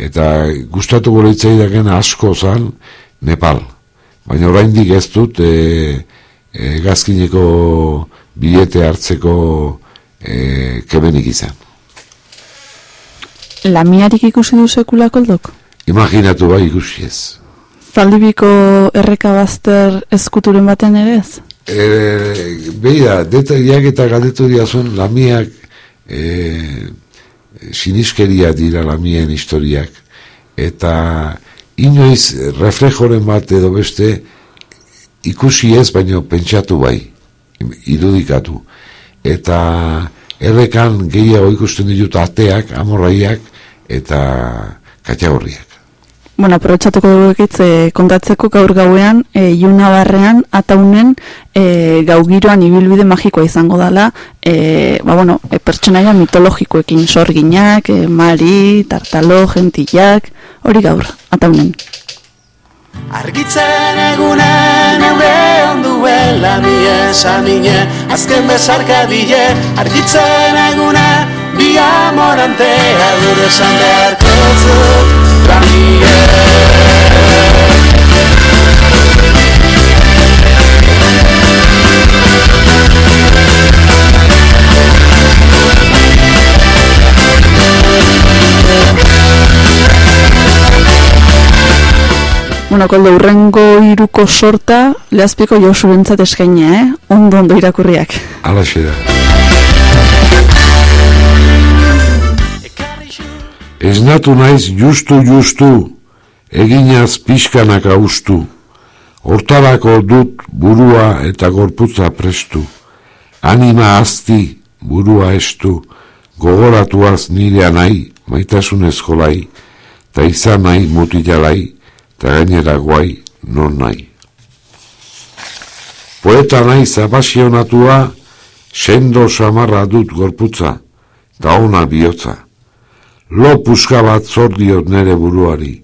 eta gustatuko litzaidaken asko zan Nepal. Baina oraindik ez dut e, e, gazkineko bilete hartzeko e, kebenik izan. Lamiarik ikusi du sekula koldok? Imaginatu bai ikusi ez. Zaldibiko erreka bazter eskuturen baten ere ez? E, beida, detaiak eta galdetu diazun lamiak e, siniskeria dira lamien historiak. Eta inoiz reflejoren bat edo beste ikusi ez baino pentsatu bai irudikatu. Eta errekan gehiago ikusten ditut ateak, amorraiak eta katxagorriak Bueno, aprobetsatuko dugu ekitze kontatzeko gaur gauean, e, Iuna barrean, ataunen e, gau giroan ibilbide magikoa izango dela, e, ba, bueno, e, pertsonaia mitologikoekin sorginak, e, mari, tartalo, gentillak, hori gaur, ataunen. Argitzen egunen eure onduela mi esamine Azken bezarka bile Argitzen eguna bi amorantea Gure esan beharko zut Bueno, urrengo iruko sorta, lehazpiko Josu bentzat eskaina, eh? Ondo, ondo irakurriak. ala da. Esnatu naiz justu justu, eginaz pixkanak austu, hortarako dut burua eta gorputza prestu, Anima azti, burua estu, gogoratuaz nirea nahi, maitasun eskolai, ta izan nahi mutilalai, ta gainera guai non nahi. Poeta nahi zapasionatua, sendo samarra dut gorputza, da ona bihotza. Lo puska bat zordiot nere buruari,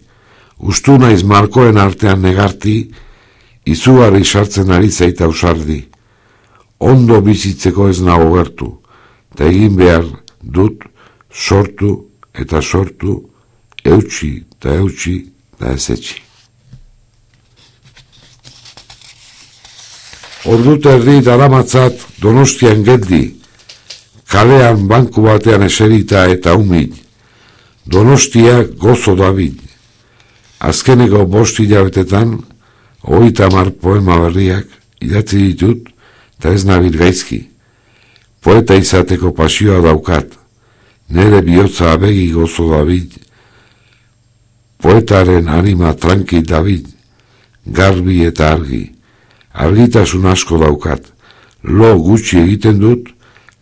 ustu naiz markoen artean negarti, izugarri sartzen ari zaita usardi. Ondo bizitzeko ez nago gertu, eta egin behar dut sortu eta sortu, eutxi eta eutxi da ezetxi. Ordut erdi daramatzat donostian geldi, kalean banku batean eserita eta umil, donostia gozo dabil. Azkeneko bost hilabetetan, hogeita mar poema berriak idatzi ditut, eta ez nabil gaizki. Poeta izateko pasioa daukat, nere bihotza abegi gozo dabil, poetaren anima tranqui dabil, garbi eta argi, argitasun asko daukat, lo gutxi egiten dut,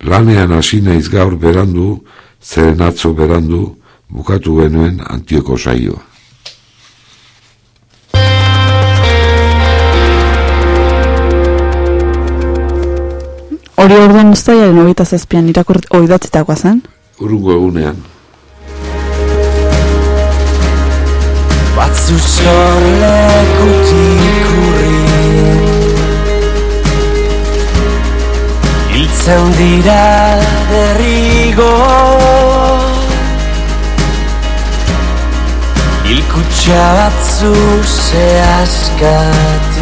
lanean hasi naiz gaur berandu, zeren atzo berandu, bukatu genuen antioko saioa. Hori orduan ustaiaren hogeita zazpian irakurri oidatzitakoa zen? Urungo egunean. Batzu sorlekutik urri Hiltzen dira derrigo Hilkutsa batzu zehazkatik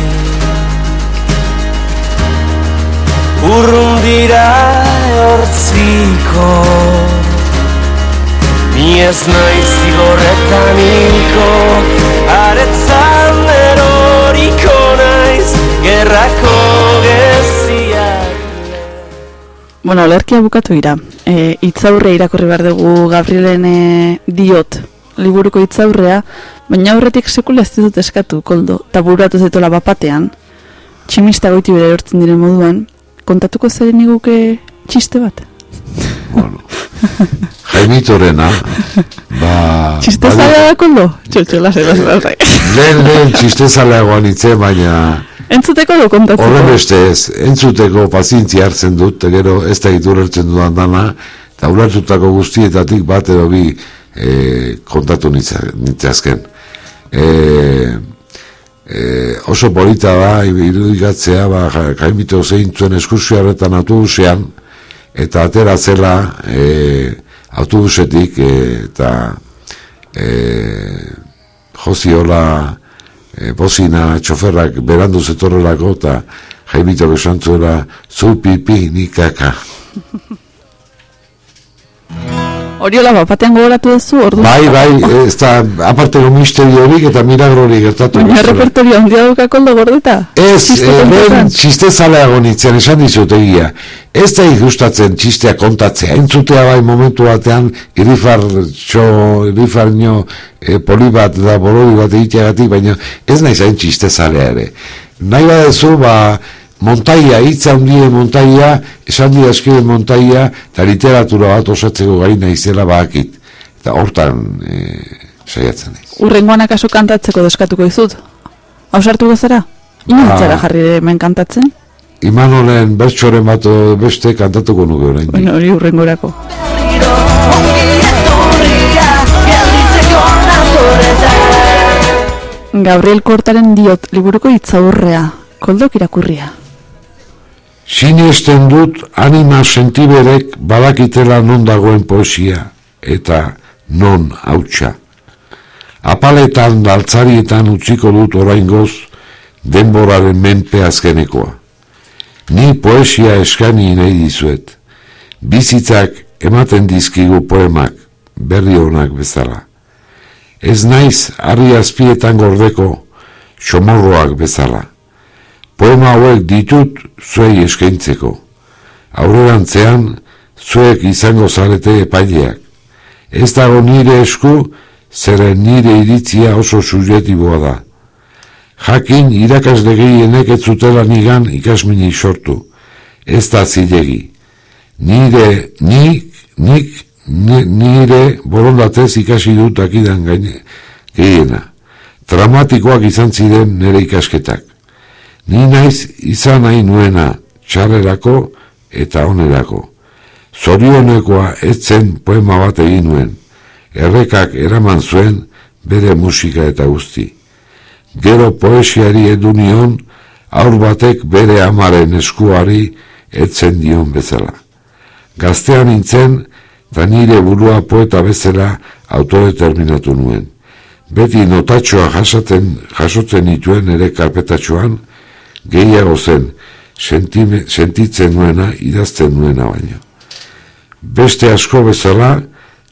Urrun dira hortziko Ni ez naiz zigorretan hilko Aretzan eroriko naiz Gerrako geziak Bueno, lerkia bukatu ira. E, itzaurre irakurri behar dugu Gabrielen e, diot liburuko itzaurrea, baina aurretik sekula ez ditut eskatu, koldo, eta buratu zetola bapatean, tximista goiti bere hortzen diren moduan, kontatuko zeren niguke txiste bat? Bueno, Jaimitorena, ba... Txiste zalea da, koldo? Txotxola zera zera Lehen, lehen txiste zaleagoan itze, baina... Entzuteko do kontatzeko? Horren beste ez, entzuteko pazientzia hartzen dut, gero ez da iturertzen dudan dana, eta ulertutako guztietatik bat edo bi e, kontatu nitzazken. E, e, oso polita da, irudikatzea, ba, ja- jaimito zeintzuen eskursio horretan autobusean, eta atera zela e, autobusetik, e, eta e, joziola e, bozina txoferrak berandu zetorrelako, eta jaimito besantzuela, zu pipi ni Oriola bapatean gogoratu duzu, ordu? Bai, bai, ez da, aparteko misterio horik eta milagro horik gertatu. Baina repertorio handia dauka koldo gordeta? Ez, eh, lehen txiste zaleago nintzen, esan dizut egia. Ez da ikustatzen txistea kontatzea, entzutea bai momentu batean, irrifar txo, irrifar nio, e, poli bat da bolori bat egiteagatik, baina ez nahi zain txiste zalea ere. Nahi badezu, ba, montaia, hitza hundie montaia, esan dira eskide montaia, eta literatura bat osatzeko gai naizela bakit. Eta hortan e, saiatzen naiz. Urrengoan akaso kantatzeko deskatuko dizut? Hausartuko zara? Inoiz Ah. zara jarri hemen kantatzen? Imanolen bertsoren bat edo beste kantatuko nuke orain. Bueno, hori urrengorako. Gabriel Kortaren diot liburuko itzaurrea, koldok irakurria. Sinesten dut anima sentiberek badakitela non dagoen poesia eta non hautsa. Apaletan daltzarietan utziko dut oraingoz denboraren menpe azkenekoa. Ni poesia eskani nahi dizuet. Bizitzak ematen dizkigu poemak berri honak bezala. Ez naiz harri azpietan gordeko xomorroak bezala. Poema hauek ditut zuei eskaintzeko. Aurrerantzean zuek izango zarete epaileak. Ez dago nire esku, zeren nire iritzia oso subjetiboa da. Jakin irakasle gehienek ez zutela nigan ikasmini sortu. ez da zilegi. Nire, nik, nik, ni- nire borondatez ikasi dut akidan gaine, gehiena. Dramatikoak izan ziren nire ikasketak. Ni naiz izan nahi nuena txarrerako eta onerako. Zorionekoa ez zen poema bat egin nuen. Errekak eraman zuen bere musika eta guzti. Gero poesiari edu nion, aur batek bere amaren eskuari etzen dion bezala. Gaztean nintzen, da nire burua poeta bezala autodeterminatu nuen. Beti notatxoa jasaten, jasotzen dituen ere karpetatxoan, gehiago zen, sentime, sentitzen nuena, idazten nuena baino. Beste asko bezala,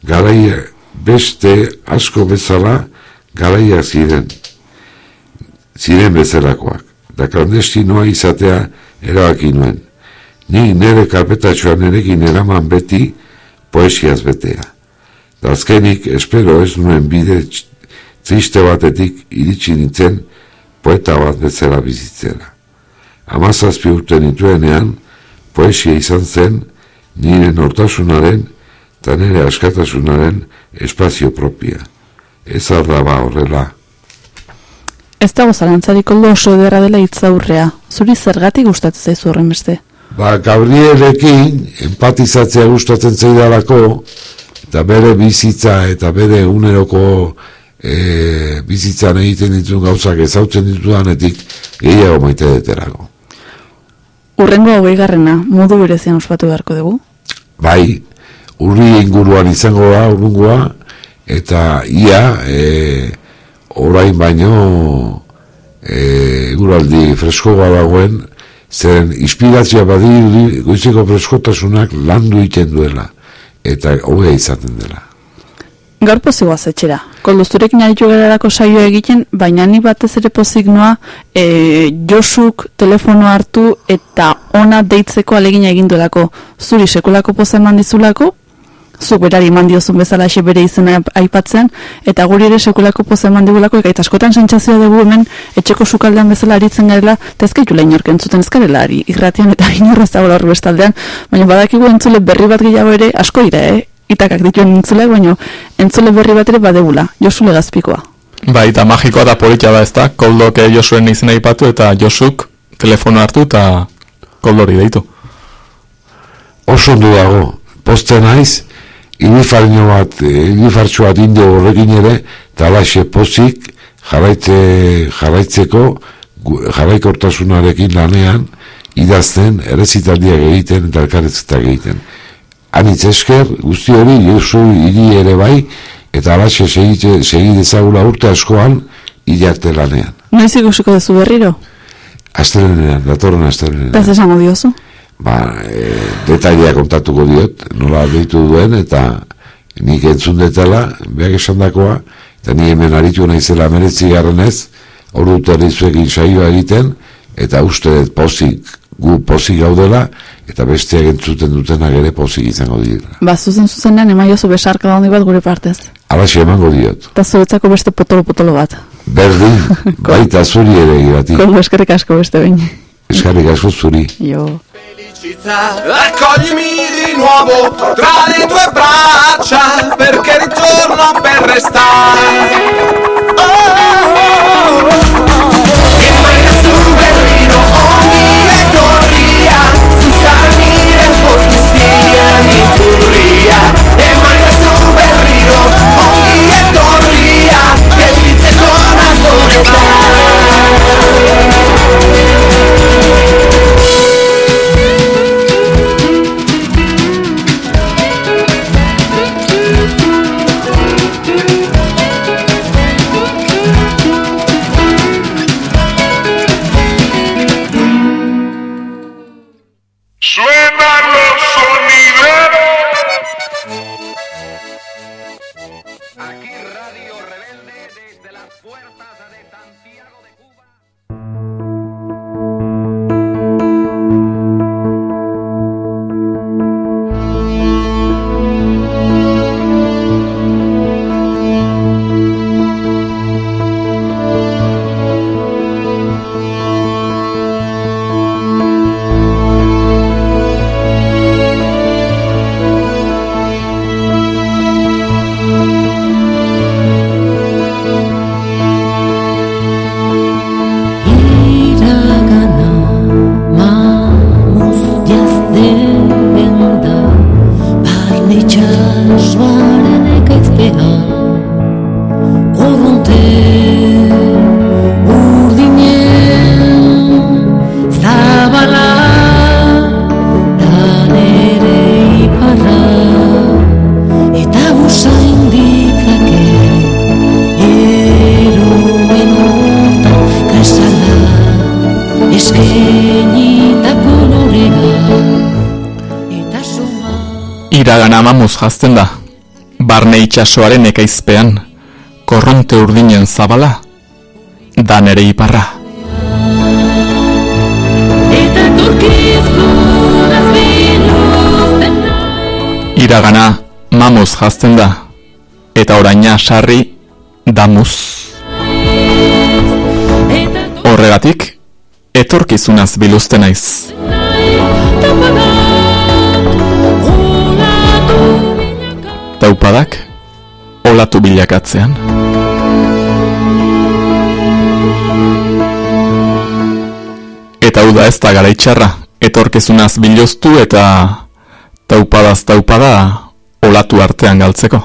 garaia, beste asko bezala, garaia ziren, ziren bezalakoak. Da klandestinoa izatea erabaki nuen. Ni nire karpetatxoan erekin eraman beti poesiaz betea. Da azkenik, espero ez nuen bide triste batetik iritsi nintzen poeta bat bezala bizitzera. Amazazpi urte nituenean, poesia izan zen nire nortasunaren eta nire askatasunaren espazio propia. Ez ba horrela. Ez dago zalantzarik oldo oso ederra dela hitzaurrea. Zuri zergatik gustatzen zaizu horren beste? Ba, Gabrielekin empatizatzea gustatzen zaidalako, eta bere bizitza eta bere uneroko e, bizitzan egiten dituen gauzak ezautzen ditudanetik gehiago maite deterako. Urrengo hogeigarrena, modu berezian ospatu beharko dugu. Bai, urri inguruan izango da, urrungoa, eta ia, e, orain baino, e, eguraldi freskoa dagoen, zeren inspirazioa badirudi goizeko freskotasunak landu egiten duela, eta hobea izaten dela. Gaur pozigoaz etxera. Koldusturekin aritu gerarako saioa egiten, baina ni batez ere pozik noa e, Josuk telefono hartu eta ona deitzeko alegina egin duelako. Zuri sekulako poza eman dizulako, zuk berari eman diozun bezala xe bere izena aipatzen, eta guri ere sekulako poza eman digulako, eta askotan sentsazioa dugu hemen etxeko sukaldean bezala aritzen garela, eta ez gaitula inork entzuten ez garela ari irratian eta inorrez dagoela hor bestaldean, baina badakigu entzule berri bat gehiago ere asko dira, eh? Itakak dituen entzuleak, baino entzule berri bat ere badegula, Josu Legazpikoa. Bai, eta magikoa da politia da ez da, koldok eh, Josuen izena ipatu eta Josuk telefono hartu eta koldori deitu. Oso ondo dago, poste naiz, irifarino bat, eh, irifartxo bat inde horrekin ere, talaxe pozik jarraitze, jarraitzeko, jarraikortasunarekin lanean, idazten, erezitaldiak egiten eta elkarrezitak egiten. Anitz esker, guzti hori, Josu hiri ere bai, eta alaxe segite, segi dezagula urte askoan, hilarte lanean. Noiz ikusiko duzu berriro? Astelenean, datorren astelenean. Ez esango diozu? ba, e, detailea kontatuko diot, nola deitu duen, eta nik entzun detala, behak esandakoa, eta ni hemen aritu naizela meretzi garrenez, hor dut saioa egiten, eta uste dut pozik, gu pozik gaudela, eta besteak entzuten dutenak ere pozik izango dira. Ba, zuzen zuzenean emaiozu besarka da handi bat gure partez. Alaxe emango diot. Eta zuretzako beste potolo-potolo bat. Berdin, baita zuri ere girati. Koldo eskerrik asko beste behin. Eskarrik asko zuri. Jo. Raccoglimi di nuovo tra le tue braccia perché ritorno per restare. Oh, oh, oh, oh. goodbye. Iragana jazten da, barne itxasoaren ekaizpean, korronte urdinen zabala, da nere iparra. Iragana mamuz jazten da, eta oraina sarri damuz. Horregatik, etorkizunaz biluzte naiz. Taupadak, olatu bilakatzean. Eta hau da ez da garaitxarra, etorkizunaz biluztu eta taupadaz taupada olatu artean galtzeko.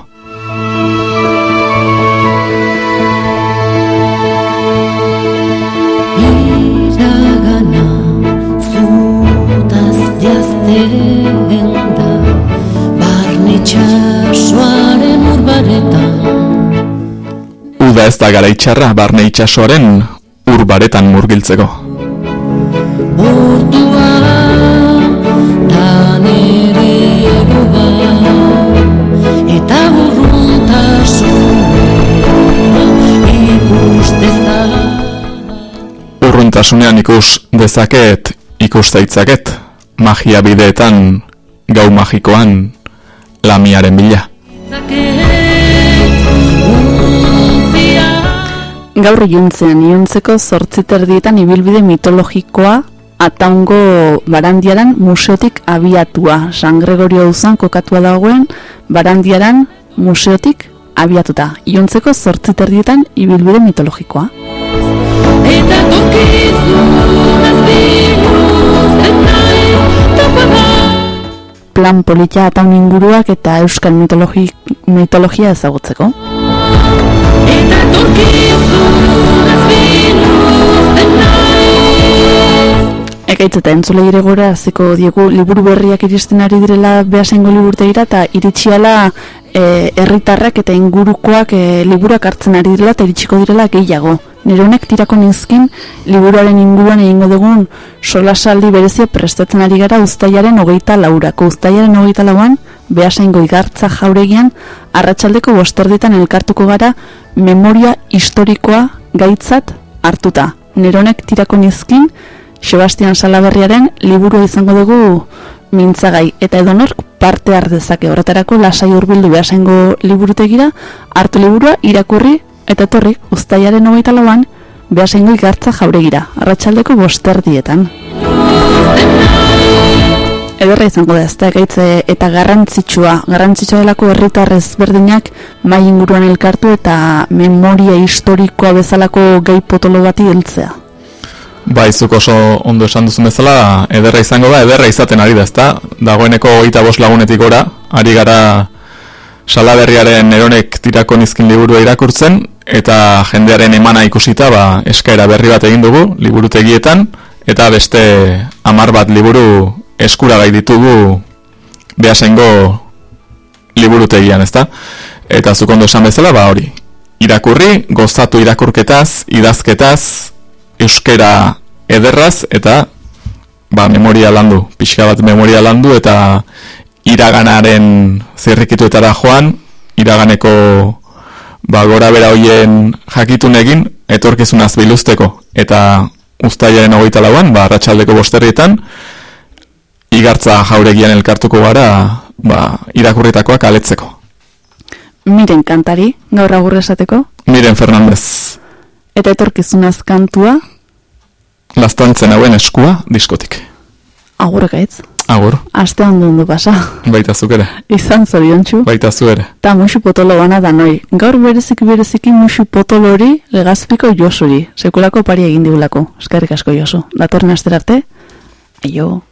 Uda ez da garaitxarra barne itxasoaren urbaretan murgiltzeko. Da nere goba Eta ikustezan Urruntasunean ikus dezaket, ikus daitzaket, magia bideetan, gau magikoan, lamiaren bila. Gaur iuntzean, iuntzeko zortziterdietan ibilbide mitologikoa ataungo barandiaran museotik abiatua. San Gregorio auzan kokatua dagoen barandiaran museotik abiatuta. Iuntzeko zortziterdietan ibilbide mitologikoa. Eta Plan politia ataun inguruak eta euskal mitologi, mitologia ezagutzeko. Ekaitz eta entzule ere gora, ziko diegu liburu berriak iristen ari direla behasengo liburtegira eta iritsiala e, herritarrak eta ingurukoak e, liburuak hartzen ari direla eta iritsiko direla gehiago. Nire tirako nizkin liburuaren inguruan egingo dugun solasaldi berezia prestatzen ari gara uztailaren hogeita laurako. Uztailaren hogeita lauan behasengo igartza jauregian arratsaldeko bosterditan elkartuko gara memoria historikoa gaitzat hartuta. Nire honek tirako nizkin Sebastian Salaberriaren liburua izango dugu mintzagai. Eta edonork parte har dezake. Horretarako lasai hurbildu behasengo liburutegira hartu liburua irakurri eta etorri uztailaren hogeita lauan behasengo igartza jauregira. Arratsaldeko bosterdietan Ederra izango da, ez da, gaitze eta garrantzitsua, garrantzitsua delako herritarrez berdinak mai inguruan elkartu eta memoria historikoa bezalako gai potolo bati heltzea. Bai, zuk oso ondo esan duzun bezala, ederra izango da, ederra izaten ari da, ezta? Dagoeneko hogeita bost lagunetik gora, ari gara salaberriaren eronek tirako nizkin liburua irakurtzen, eta jendearen emana ikusita, ba, eskaera berri bat egin dugu, liburutegietan, eta beste hamar bat liburu eskuragai ditugu behasengo liburutegian, ezta? Eta zuk ondo esan bezala, ba, hori, irakurri, gozatu irakurketaz, idazketaz, euskera ederraz eta ba, memoria landu, pixka bat memoria landu eta iraganaren zirrikituetara joan, iraganeko ba, gora bera hoien jakitun egin, etorkizunaz biluzteko. Eta ustaiaren hogeita lauan, ba, ratxaldeko bosterrietan, igartza jauregian elkartuko gara ba, irakurritakoak aletzeko. Miren kantari, gaur agurra esateko, Miren Fernandez, eta etorkizunaz kantua, lastantzen hauen eskua diskotik. agurra gaitz. Agur, Aste ondo ondo pasa, baita zuk ere, izan zoriontsu. baita zu ere. Ta musu potolo bana da noi. Gaur bereziki bereziki musu potolo hori legazpiko josuri. Sekulako pari egin digulako. Eskerrik asko josu. Datorren astera arte. Aio.